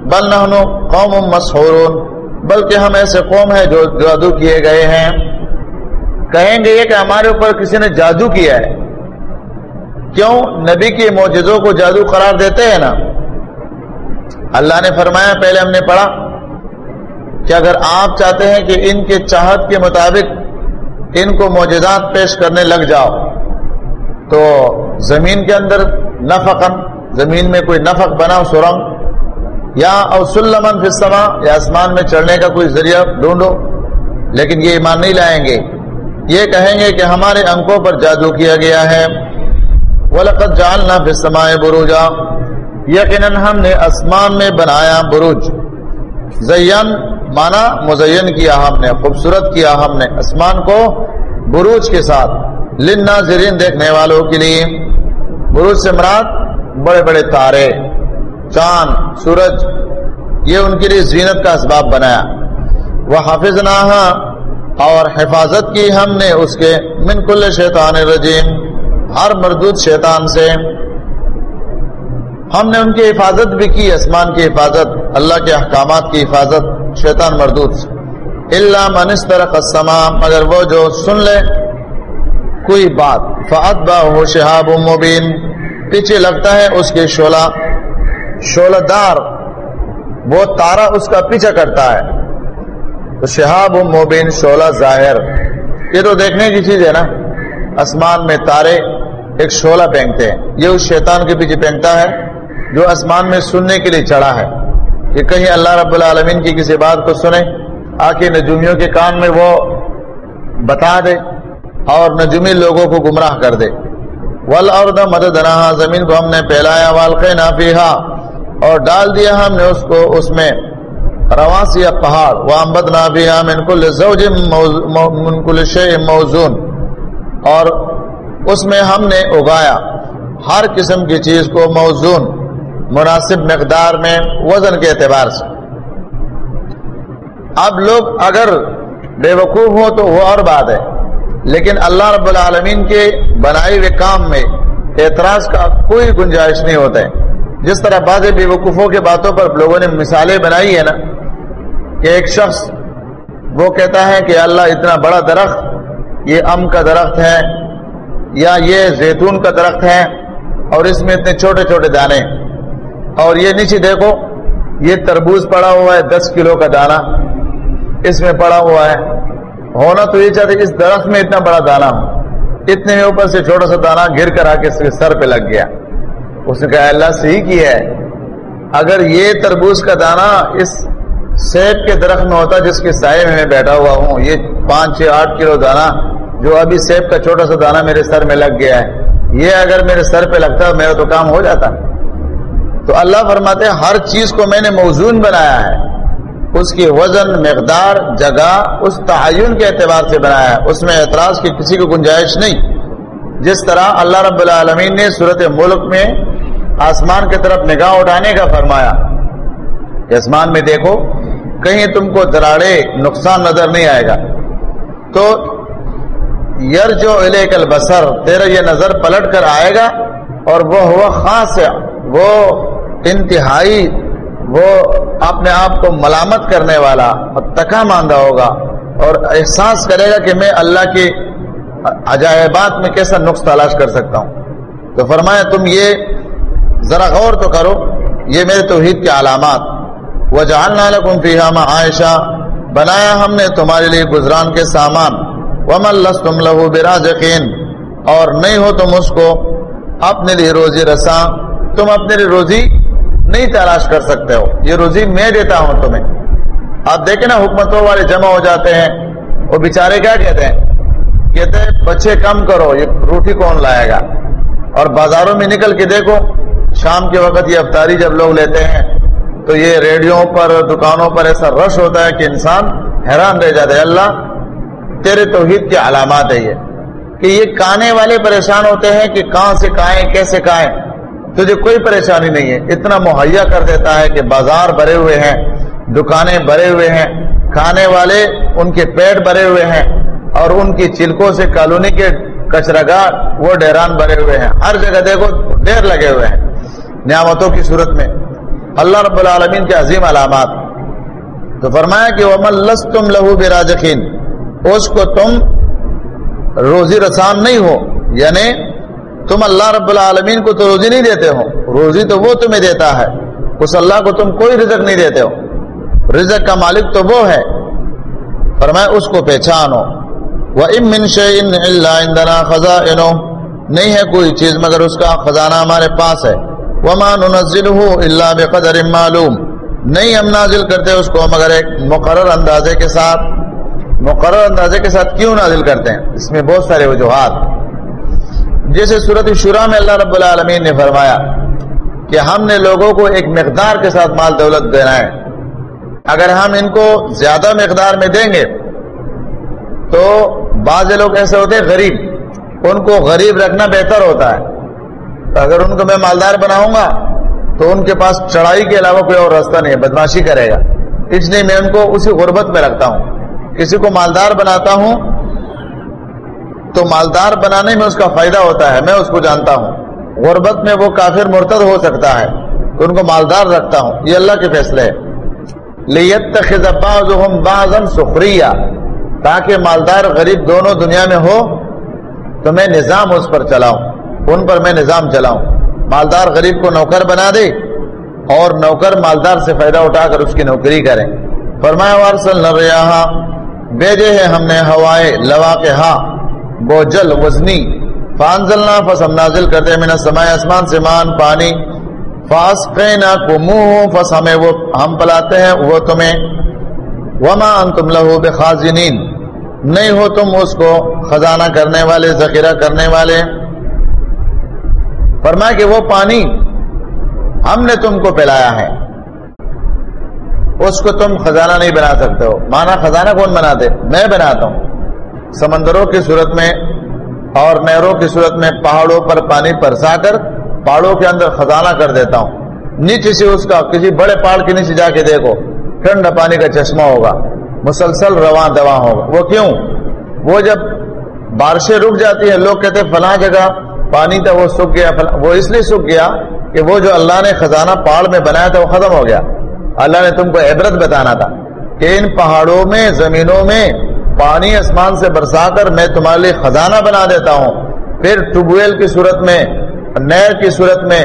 بل نہ قوم مسحور بلکہ ہم ایسے قوم ہیں جو جادو کیے گئے ہیں۔ کہیں گے یہ کہ ہمارے اوپر کسی نے جادو کیا ہے۔ کیوں؟ نبی کے معجزوں کو جادو قرار دیتے ہیں نا۔ اللہ نے فرمایا، پہلے ہم نے پڑھا کہ اگر آپ چاہتے ہیں کہ ان کے چاہت کے مطابق ان کو معجزات پیش کرنے لگ جاؤ، تو زمین کے اندر نفقن زمین میں کوئی نفق بنا، سرنگ یا اوسلمن فسما یا آسمان میں چڑھنے کا کوئی ذریعہ ڈھونڈو، لیکن یہ ایمان نہیں لائیں گے۔ یہ کہیں گے کہ ہمارے انکوں پر جادو کیا گیا ہے۔ وَلَقَدْ جَعَلْنَا فِي السَّمَاءِ بُرُوجًا، یقیناً ہم نے اسمان میں بنایا بروج۔ زین مانا مزین کیا ہم نے، خوبصورت کیا ہم نے اسمان کو بروج کے ساتھ۔ لنا زرین دیکھنے والوں کے لیے۔ بروج سے مراد بڑے بڑے تارے۔ چاند، سورج، یہ ان کے لیے زینت کا اسباب بنایا۔ وہ حافظ اور حفاظت کی ہم نے اس کے من کل شیطان رجیم ہر مردود شیطان سے۔ ہم نے ان کی حفاظت بھی کی، آسمان کی حفاظت، اللہ کے احکامات کی حفاظت، شیطان مردود۔ سے اللہ منستر قسما مگر وہ جو سن لے، کوئی بات۔ فعت با ہو شہاب مبین پیچھے لگتا ہے اس کے شولہ شولہ دار وہ تارا اس کا پیچھا کرتا ہے۔ تو شہاب مبین شولہ ظاہر۔ یہ تو دیکھنے کی چیز ہے نا۔ آسمان میں تارے ایک شولہ پھینکتے ہیں۔ یہ اس شیطان کے پیچھے پھینکتا ہے، جو آسمان میں سننے کے لیے چڑھا ہے۔ کہ کہیں اللہ رب العالمین کی کسی بات کو سنے آ کے نجومیوں کے کان میں وہ بتا دے اور نجومی لوگوں کو گمراہ کر دے۔ ول اور مدد زمین کو ہم نے پھیلایا۔ والق نافیہ اور ڈال دیا ہم نے اس کو اس میں رواسی پہاڑ وہ امبد نافیہ منکل منکل شے موزون۔ اور اس میں ہم نے اگایا ہر قسم کی چیز کو موزون، مناسب مقدار میں وزن کے اعتبار سے۔ اب لوگ اگر بے وقوف ہو تو وہ اور بات ہے۔ لیکن اللہ رب العالمین کے بنائے ہوئے کام میں اعتراض کا کوئی گنجائش نہیں ہوتا ہے۔ جس طرح بعض بے وقوفوں کے باتوں پر لوگوں نے مثالیں بنائی ہے نا، کہ ایک شخص وہ کہتا ہے کہ اللہ اتنا بڑا درخت، یہ ام کا درخت ہے، یا یہ زیتون کا درخت ہے، اور اس میں اتنے چھوٹے چھوٹے دانے اور یہ نیچے دیکھو، یہ تربوز پڑا ہوا ہے، دس کلو کا دانا اس میں پڑا ہوا ہے۔ ہونا تو یہ چاہتے اس درخت میں اتنا بڑا دانا ہو اتنے میں اوپر سے چھوٹا سا دانا گر کر آ کے سر پہ لگ گیا۔ اس نے کہا، اللہ صحیح کیا ہے۔ اگر یہ تربوز کا دانا اس سیب کے درخت میں ہوتا جس کے سائے میں میں بیٹھا ہوا ہوں، یہ پانچ چھ آٹھ کلو دانا جو ابھی سیب کا چھوٹا سا دانا میرے سر میں لگ گیا ہے، یہ اگر میرے سر پہ لگتا میرا تو کام ہو جاتا۔ تو اللہ فرماتے ہیں، ہر چیز کو میں نے موزون بنایا ہے۔ اس کی وزن، مقدار، جگہ، اس تعین کے اعتبار سے بنایا ہے۔ اس میں اعتراض کی کسی کو گنجائش نہیں۔ جس طرح اللہ رب العالمین نے صورت ملک میں آسمان کی طرف نگاہ اٹھانے کا فرمایا، کہ آسمان میں دیکھو، کہیں تم کو دراڑے نقصان نظر نہیں آئے گا۔ تو یر جو کل بسر تیرا یہ نظر پلٹ کر آئے گا اور وہ ہوا خاص وہ انتہائی، وہ اپنے آپ کو ملامت کرنے والا اور تکا ماندہ ہوگا۔ اور احساس کرے گا کہ میں اللہ کی عجائبات میں کیسا نقص تلاش کر سکتا ہوں۔ تو فرمایا، تم یہ ذرا غور تو کرو، یہ میرے توحید کے علامات۔ وہ جہان کم فیحامہ عائشہ بنایا ہم نے تمہارے لیے گزران کے سامان۔ ومن لس تم لہو براج اور نہیں ہو تم اس کو اپنے لیے روزی رساں۔ تم اپنے لیے روزی نہیں تلاش کر سکتے ہو، یہ روزی میں دیتا ہوں تمہیں۔ آپ دیکھیں نا حکومتوں والے جمع ہو جاتے ہیں۔ وہ بیچارے کیا کہتے ہیں؟ کہتے ہیں، بچے کم کرو، یہ روٹی کون لائے گا؟ اور بازاروں میں نکل کے دیکھو شام کے وقت یہ افطاری جب لوگ لیتے ہیں، تو یہ ریڈیو پر، دکانوں پر ایسا رش ہوتا ہے کہ انسان حیران رہ جاتا ہے، اللہ تیرے توحید کے علامات ہے یہ۔ کہ یہ کانے والے پریشان ہوتے ہیں کہ کہاں سے کھائیں کیسے کھائیں تجھے کوئی پریشانی نہیں ہے۔ اتنا مہیا کر دیتا ہے کہ بازار بھرے ہوئے ہیں، دکانیں بھرے ہوئے ہیں، کھانے والے ان کے پیٹ بھرے ہوئے ہیں اور ان کی چلکوں سے کالونی کے کچرگاہ وہ ڈیران بھرے ہوئے ہیں۔ ہر جگہ دیکھو ڈیر لگے ہوئے ہیں۔ نعمتوں کی صورت میں۔ اللہ رب العالمین کے عظیم علامات۔ تو فرمایا کہ وہ ملس تم لہو اس کو تم روزی رسان نہیں ہو یعنی تم اللہ رب العالمین کو تو روزی نہیں دیتے ہو، روزی تو وہ تمہیں دیتا ہے، اس اللہ کو تم کوئی رزق نہیں دیتے ہو۔ رزق کا مالک تو وہ ہے۔ فرمایا، اس کو پہچانو۔ وہ امن شعین اللہ خزاں نہیں ہے کوئی چیز مگر اس کا خزانہ ہمارے پاس ہے۔ وما ننزله الا بقدر معلوم۔ نہیں ہم نازل کرتے اس کو مگر ایک مقرر اندازے کے ساتھ۔ مقرر اندازے کے ساتھ کیوں نازل کرتے ہیں؟ اس میں بہت سارے وجوہات۔ جیسے صورت شورا میں اللہ رب العالمین نے فرمایا کہ ہم نے لوگوں کو ایک مقدار کے ساتھ مال دولت دینا ہے۔ اگر ہم ان کو زیادہ مقدار میں دیں گے تو بعض لوگ ایسے ہوتے ہیں غریب۔ ان کو غریب رکھنا بہتر ہوتا ہے۔ اگر ان کو میں مالدار بناؤں گا، تو ان کے پاس چڑھائی کے علاوہ کوئی اور راستہ نہیں ہے، بدماشی کرے گا۔ اس لیے میں ان کو اسی غربت میں رکھتا ہوں۔ کسی کو مالدار بناتا ہوں، تو مالدار بنانے میں اس کا فائدہ ہوتا ہے، میں اس کو جانتا ہوں۔ غربت میں وہ کافر مرتد ہو سکتا ہے، تو ان کو مالدار رکھتا ہوں۔ یہ اللہ کے فیصلے ہے لیت سخریہ تاکہ مالدار غریب دونوں دنیا میں ہو، تو میں نظام اس پر چلاؤں۔ ان پر میں نظام چلاؤں۔ مالدار غریب کو نوکر بنا دے اور نوکر مالدار سے فائدہ اٹھا کر اس کی نوکری کریں۔ فرمایا، وارسل نریاحا بیجے ہیں ہم نے ہوائے لوا کے ہاں بوجل، وزنی۔ فانزلنا فس ہم نازل کرتے من السماء اسمان سے مان، پانی۔ فاسقینا کموہ فس ہمیں وہ ہم پلاتے ہیں، وہ تمہیں۔ وما انتم لہو بخازنین۔ نہیں ہو تم اس کو خزانہ کرنے والے، ذخیرہ کرنے والے۔ فرمایا کہ وہ پانی ہم نے تم کو پلایا ہے۔ اس کو تم خزانہ نہیں بنا سکتے ہو۔ مانا خزانہ کون بناتے؟ میں بناتا ہوں۔ سمندروں کی صورت میں اور نہروں کی صورت میں پہاڑوں پر پانی پرسا کر پہاڑوں کے اندر خزانہ کر دیتا ہوں۔ نیچے سے اس کا کسی بڑے پہاڑ کے نیچے جا کے دیکھو ٹھنڈا پانی کا چشمہ ہوگا، مسلسل رواں دواں ہوگا۔ وہ کیوں؟ وہ جب بارشیں رک جاتی ہیں، لوگ کہتے فلاں جگہ پانی تھا، وہ سوکھ گیا۔ وہ اس لیے سوکھ گیا کہ وہ جو اللہ نے خزانہ پہاڑ میں بنایا تھا، وہ ختم ہو گیا۔ اللہ نے تم کو عبرت بتانا تھا کہ ان پہاڑوں میں، زمینوں میں پانی آسمان سے برسا کر میں تمہارے لیے خزانہ بنا دیتا ہوں۔ پھر ٹوب ویل کی صورت میں، نہر کی صورت میں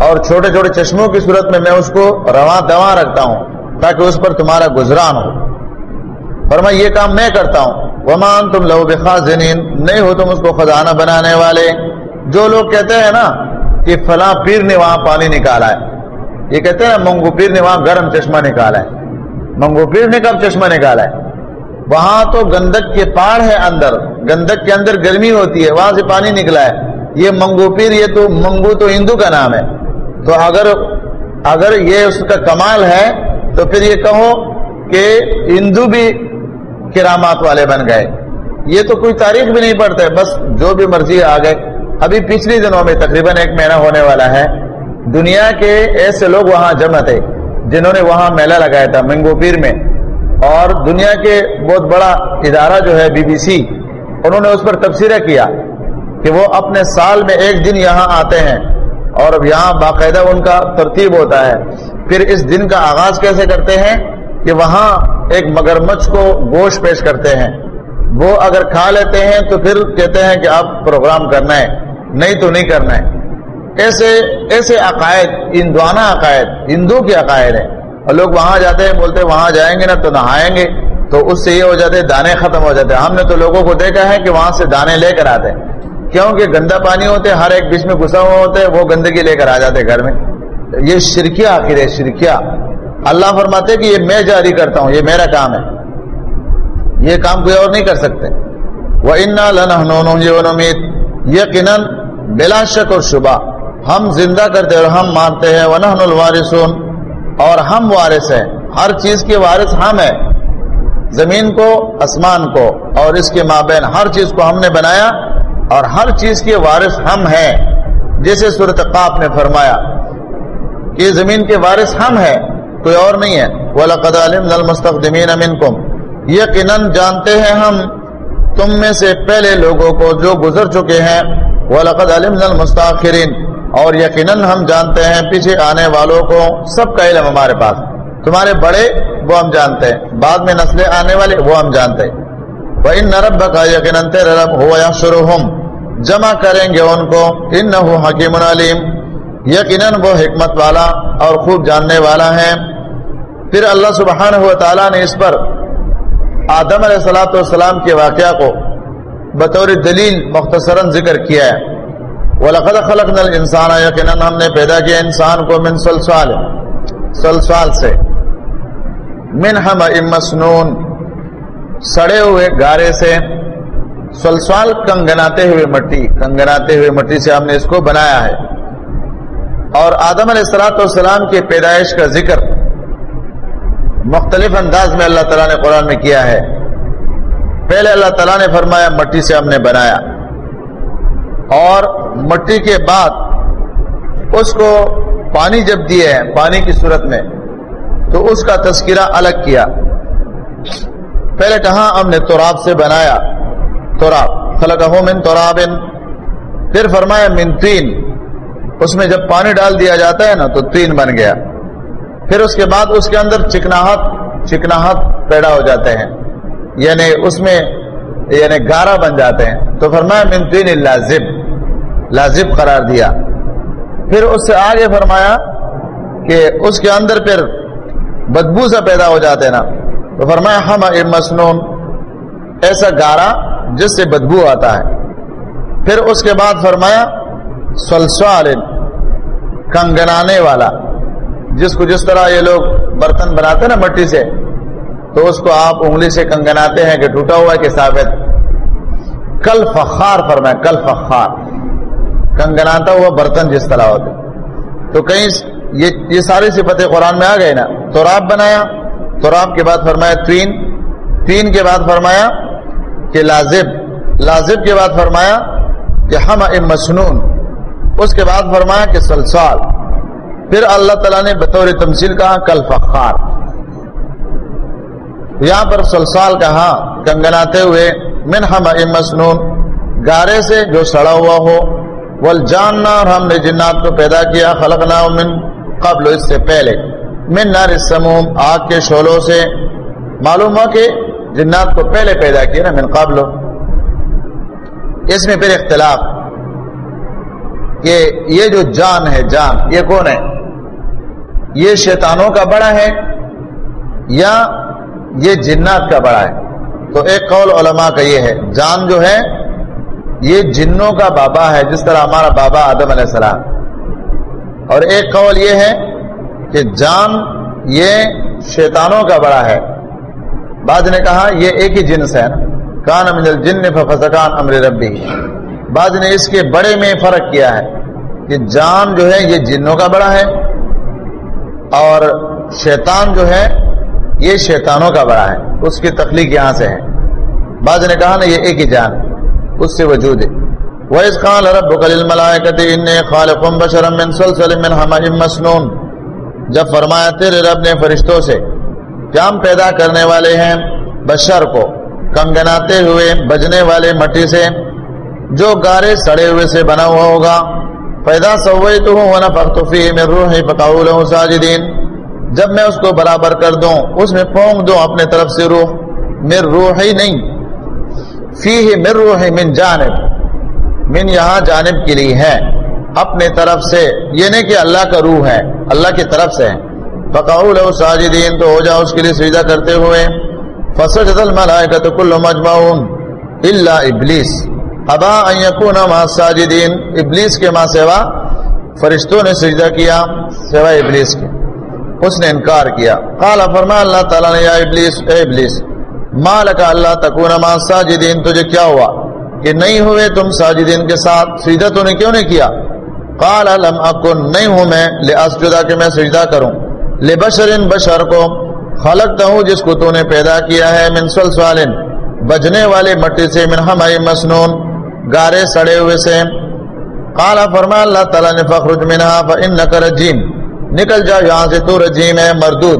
اور چھوٹے چھوٹے چشموں کی صورت میں میں اس کو رواں دواں رکھتا ہوں تاکہ اس پر تمہارا گزران ہو۔ فرما یہ کام میں کرتا ہوں۔ ومان تم لو بخاص نہیں ہو تم اس کو خزانہ بنانے والے۔ جو لوگ کہتے ہیں نا کہ فلاں پیر نے وہاں پانی نکالا ہے، یہ کہتے ہیں نا منگو پیر نے وہاں گرم چشمہ نکالا ہے۔ منگو پیر نے کب چشمہ نکالا ہے؟ وہاں تو گندک کے پاڑ ہے اندر، گندک کے اندر گرمی ہوتی ہے، وہاں سے پانی نکلا ہے۔ یہ منگو پیر، یہ تو منگو تو ہندو کا نام ہے۔ تو اگر اگر یہ اس کا کمال ہے، تو پھر یہ کہو کہ ہندو بھی کرامات والے بن گئے۔ یہ تو کوئی تاریخ بھی نہیں پڑتا ہے بس جو بھی مرضی آ گئے ابھی پچھلی دنوں میں تقریباً ایک مہینہ ہونے والا ہے۔ دنیا کے ایسے لوگ وہاں جمع تھے جنہوں نے وہاں میلہ لگایا تھا منگو پیر میں۔ اور دنیا کے بہت بڑا ادارہ جو ہے بی بی سی، انہوں نے اس پر تبصرہ کیا کہ وہ اپنے سال میں ایک دن یہاں آتے ہیں اور اب یہاں باقاعدہ ان کا ترتیب ہوتا ہے۔ پھر اس دن کا آغاز کیسے کرتے ہیں؟ کہ وہاں ایک مگرمچھ کو گوشت پیش کرتے ہیں۔ وہ اگر کھا لیتے ہیں تو پھر کہتے ہیں کہ آپ پروگرام کرنا ہے۔ نہیں تو نہیں کرنا ہے۔ ایسے ایسے عقائد، ہندوانہ عقائد، ہندو کے عقائد ہیں۔ اور لوگ وہاں جاتے ہیں، بولتے ہیں وہاں جائیں گے نا تو نہائیں گے۔ تو اس سے یہ ہو جاتے دانے ختم ہو جاتے ہم نے تو لوگوں کو دیکھا ہے کہ وہاں سے دانے لے کر آتے کیونکہ گندا پانی ہوتے ہر ایک بیچ میں گھسا ہوا ہوتے وہ گندگی لے کر آ جاتے گھر میں۔ یہ شرکیا آخر ہے شرکیا اللہ فرماتے کہ یہ میں جاری کرتا ہوں، یہ میرا کام ہے۔ یہ کام کوئی اور نہیں کر سکتے۔ وہ انا لنحنون یقیناً بلا شک اور شبہ ہم زندہ کرتے اور ہم مارتے ہیں۔ ونحن الوارثون۔ اور ہم وارث ہیں۔ ہر چیز کے وارث ہم ہیں۔ زمین کو، آسمان کو اور اس کے مابین۔ ہر چیز کو ہم نے بنایا اور ہر چیز کے وارث ہم ہیں۔ جیسے صورت قاف نے فرمایا کہ زمین کے وارث ہم ہیں، کوئی اور نہیں ہے۔ وَلَقَدْ عَلِمْنَا الْمُسْتَقْدِمِينَ مِنْكُمْ۔ یقیناً جانتے ہیں ہم تم میں سے پہلے لوگوں کو جو گزر چکے ہیں۔ وَلَقَدْ عَلِمْنَا الْمُسْتَاخِرِينَ اور یقیناً ہم جانتے ہیں پیچھے آنے والوں کو سب کا علم ہمارے پاس۔ تمہارے بڑے، وہ ہم جانتے ہیں۔ بعد میں نسلیں آنے والے، وہ ہم جانتے ہیں۔ وہ ان نرب کا یقیناً رب ہو یا جمع کریں گے ان کو۔ ان نہ حکیم علیم۔ یقیناً وہ حکمت والا اور خوب جاننے والا ہے۔ پھر اللہ سبحانہ و تعالیٰ نے اس پر آدم علیہ السلاۃ والسلام کے واقعہ کو بطور دلیل مختصراً ذکر کیا ہے۔ وَلَقَدْ خَلَقْنَا الْإِنسَانَ، یقیناً ہم نے پیدا کیا انسان کو من سلسال سلسال سے۔ من ہم مسنون، سڑے ہوئے گارے سے۔ سلسال کنگناتے ہوئے مٹی، کنگناتے ہوئے مٹی سے ہم نے اس کو بنایا ہے۔ اور آدم علیہ السلاۃ والسلام کی پیدائش کا ذکر مختلف انداز میں اللہ تعالیٰ نے قرآن میں کیا ہے۔ پہلے اللہ تعالیٰ نے فرمایا، مٹی سے ہم نے بنایا۔ اور مٹی کے بعد اس کو پانی جب دیے ہیں، پانی کی صورت میں، تو اس کا تذکرہ الگ کیا۔ پہلے کہاں ہم نے توراب سے بنایا؟ توراب خلق من توراب پھر فرمایا، من تین۔ اس میں جب پانی ڈال دیا جاتا ہے نا، تو تین بن گیا۔ پھر اس کے بعد اس کے اندر چکناہٹ چکناہٹ پیدا ہو جاتے ہیں۔ یعنی اس میں یعنی گارا بن جاتے ہیں۔ تو فرمایا، من تین لازب لازب قرار دیا۔ پھر اس سے آگے فرمایا کہ اس کے اندر پھر بدبو سا پیدا ہو جاتے نا۔ تو فرمایا، ہم مسنون، ایسا گارا جس سے بدبو آتا ہے۔ پھر اس کے بعد فرمایا، سلسال، کنگنانے والا، جس کو جس طرح یہ لوگ برتن بناتے نا مٹی سے تو اس کو آپ انگلی سے کنگناتے ہیں کہ ٹوٹا ہوا ہے کہ ثابت۔ کل فخار فرمایا کل فخار۔ کنگناتا ہوا برتن جس طرح ہوتے۔ تو کہیں یہ یہ ساری صفتیں قرآن میں آ گئے نا۔ توراب بنایا توراب کے بعد فرمایا تین۔ تین کے بعد فرمایا کہ لازب۔ لازب کے بعد فرمایا کہ ہم مسنون۔ اس کے بعد فرمایا کہ سلسال۔ پھر اللہ تعالیٰ نے بطور تمثیل کہا کل فخار۔ یہاں پر سلسال کہا کنگناتے ہوئے من ہم مسنون، گارے سے جو سڑا ہوا ہو ول جاننا اور ہم نے جنات کو پیدا کیا خلقنا من قبل، اس سے پہلے۔ من نار السموم، آگ کے شولوں سے۔ معلوم ہوا کہ جنات کو پہلے پیدا کیا نا، من قبل۔ اس میں پھر اختلاف کہ یہ جو جان ہے، جان، یہ کون ہے؟ یہ شیطانوں کا بڑا ہے یا یہ جنات کا بڑا ہے۔ تو ایک قول علماء کا یہ ہے، جان جو ہے، یہ جنوں کا بابا ہے، جس طرح ہمارا بابا آدم علیہ السلام۔ اور ایک قول یہ ہے کہ جان یہ شیطانوں کا بڑا ہے۔ بعض نے کہا، یہ ایک ہی جنس ہے۔ کان امن الجن فسکان امر ربی۔ بعض نے اس کے بڑے میں فرق کیا ہے کہ جان جو ہے، یہ جنوں کا بڑا ہے اور شیطان جو ہے یہ شیطانوں کا بڑا ہے، اس کی تخلیق یہاں سے ہے۔ بعض نے کہا نا، یہ ایک ہی جان، اس سے وجود ہے۔ وَإِذْ قَالَ رَبُّكَ لِلْمَلَائِكَةِ إِنِّي خَالِقٌ بَشَرًا مِّن صَلْصَلٍ مِّنْ حَمَإٍ مَّسْنُونٍ۔ جب فرمایا، تیرے رب نے فرشتوں سے کہ ہم پیدا کرنے والے ہیں؟ بشر کو کنگناتے ہوئے، بجنے والے مٹی سے، جو گارے سڑے ہوئے سے بنا ہوا ہوگا۔ پیدا سوئی تو ہوں ورنہ پختفی میں روح پکاؤ لوں ساجدین جب میں اس کو برابر کر دوں، اس میں پھونک دوں اپنے طرف سے روح میرے روح ہی نہیں فی من روح من جانب، من یہاں جانب کے لیے ہے، اپنے طرف سے یہ نہیں کہ اللہ کا روح ہے، اللہ کی طرف سے فقاؤ لو ساجدین، تو ہو جاؤ اس کے لیے سجدہ کرتے ہوئے۔ فسجد الملائکۃ کل مجمعون الا ابلیس۔ ابا ان یکون مع الساجدین، ابلیس کے ماں سوا فرشتوں نے سجدہ کیا، سوا ابلیس کے۔ اس نے انکار کیا۔ قال فرما اللہ تعالی نے، یا ابلیس، اے ابلیس مالک اللہ تکون ما ساجدین تجھے کیا ہوا کہ نہیں ہوئے تم ساجدین کے ساتھ؟ سجدہ تو نے کیوں نہیں کیا؟ قال، لم اکن، نہیں ہوں میں، لاسجدہ کہ میں سجدہ کروں۔ لبشر بشر کو خلقتا ہوں، جس کو تو نے پیدا کیا ہے من سلسال بجنے والے مٹی سے، من ہمائی مسنون، گارے سڑے ہوئے سے۔ قال فرما اللہ تعالیٰ نے، فخرج منها فإنک رجیم۔ نکل جا یہاں سے، تو رجیم ہے، مردود۔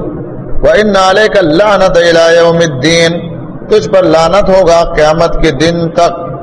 وَإِنَّ عَلَيْكَ نالے کا لانت الدِّينِ۔ تجھ پر لانت ہوگا قیامت کے دن تک۔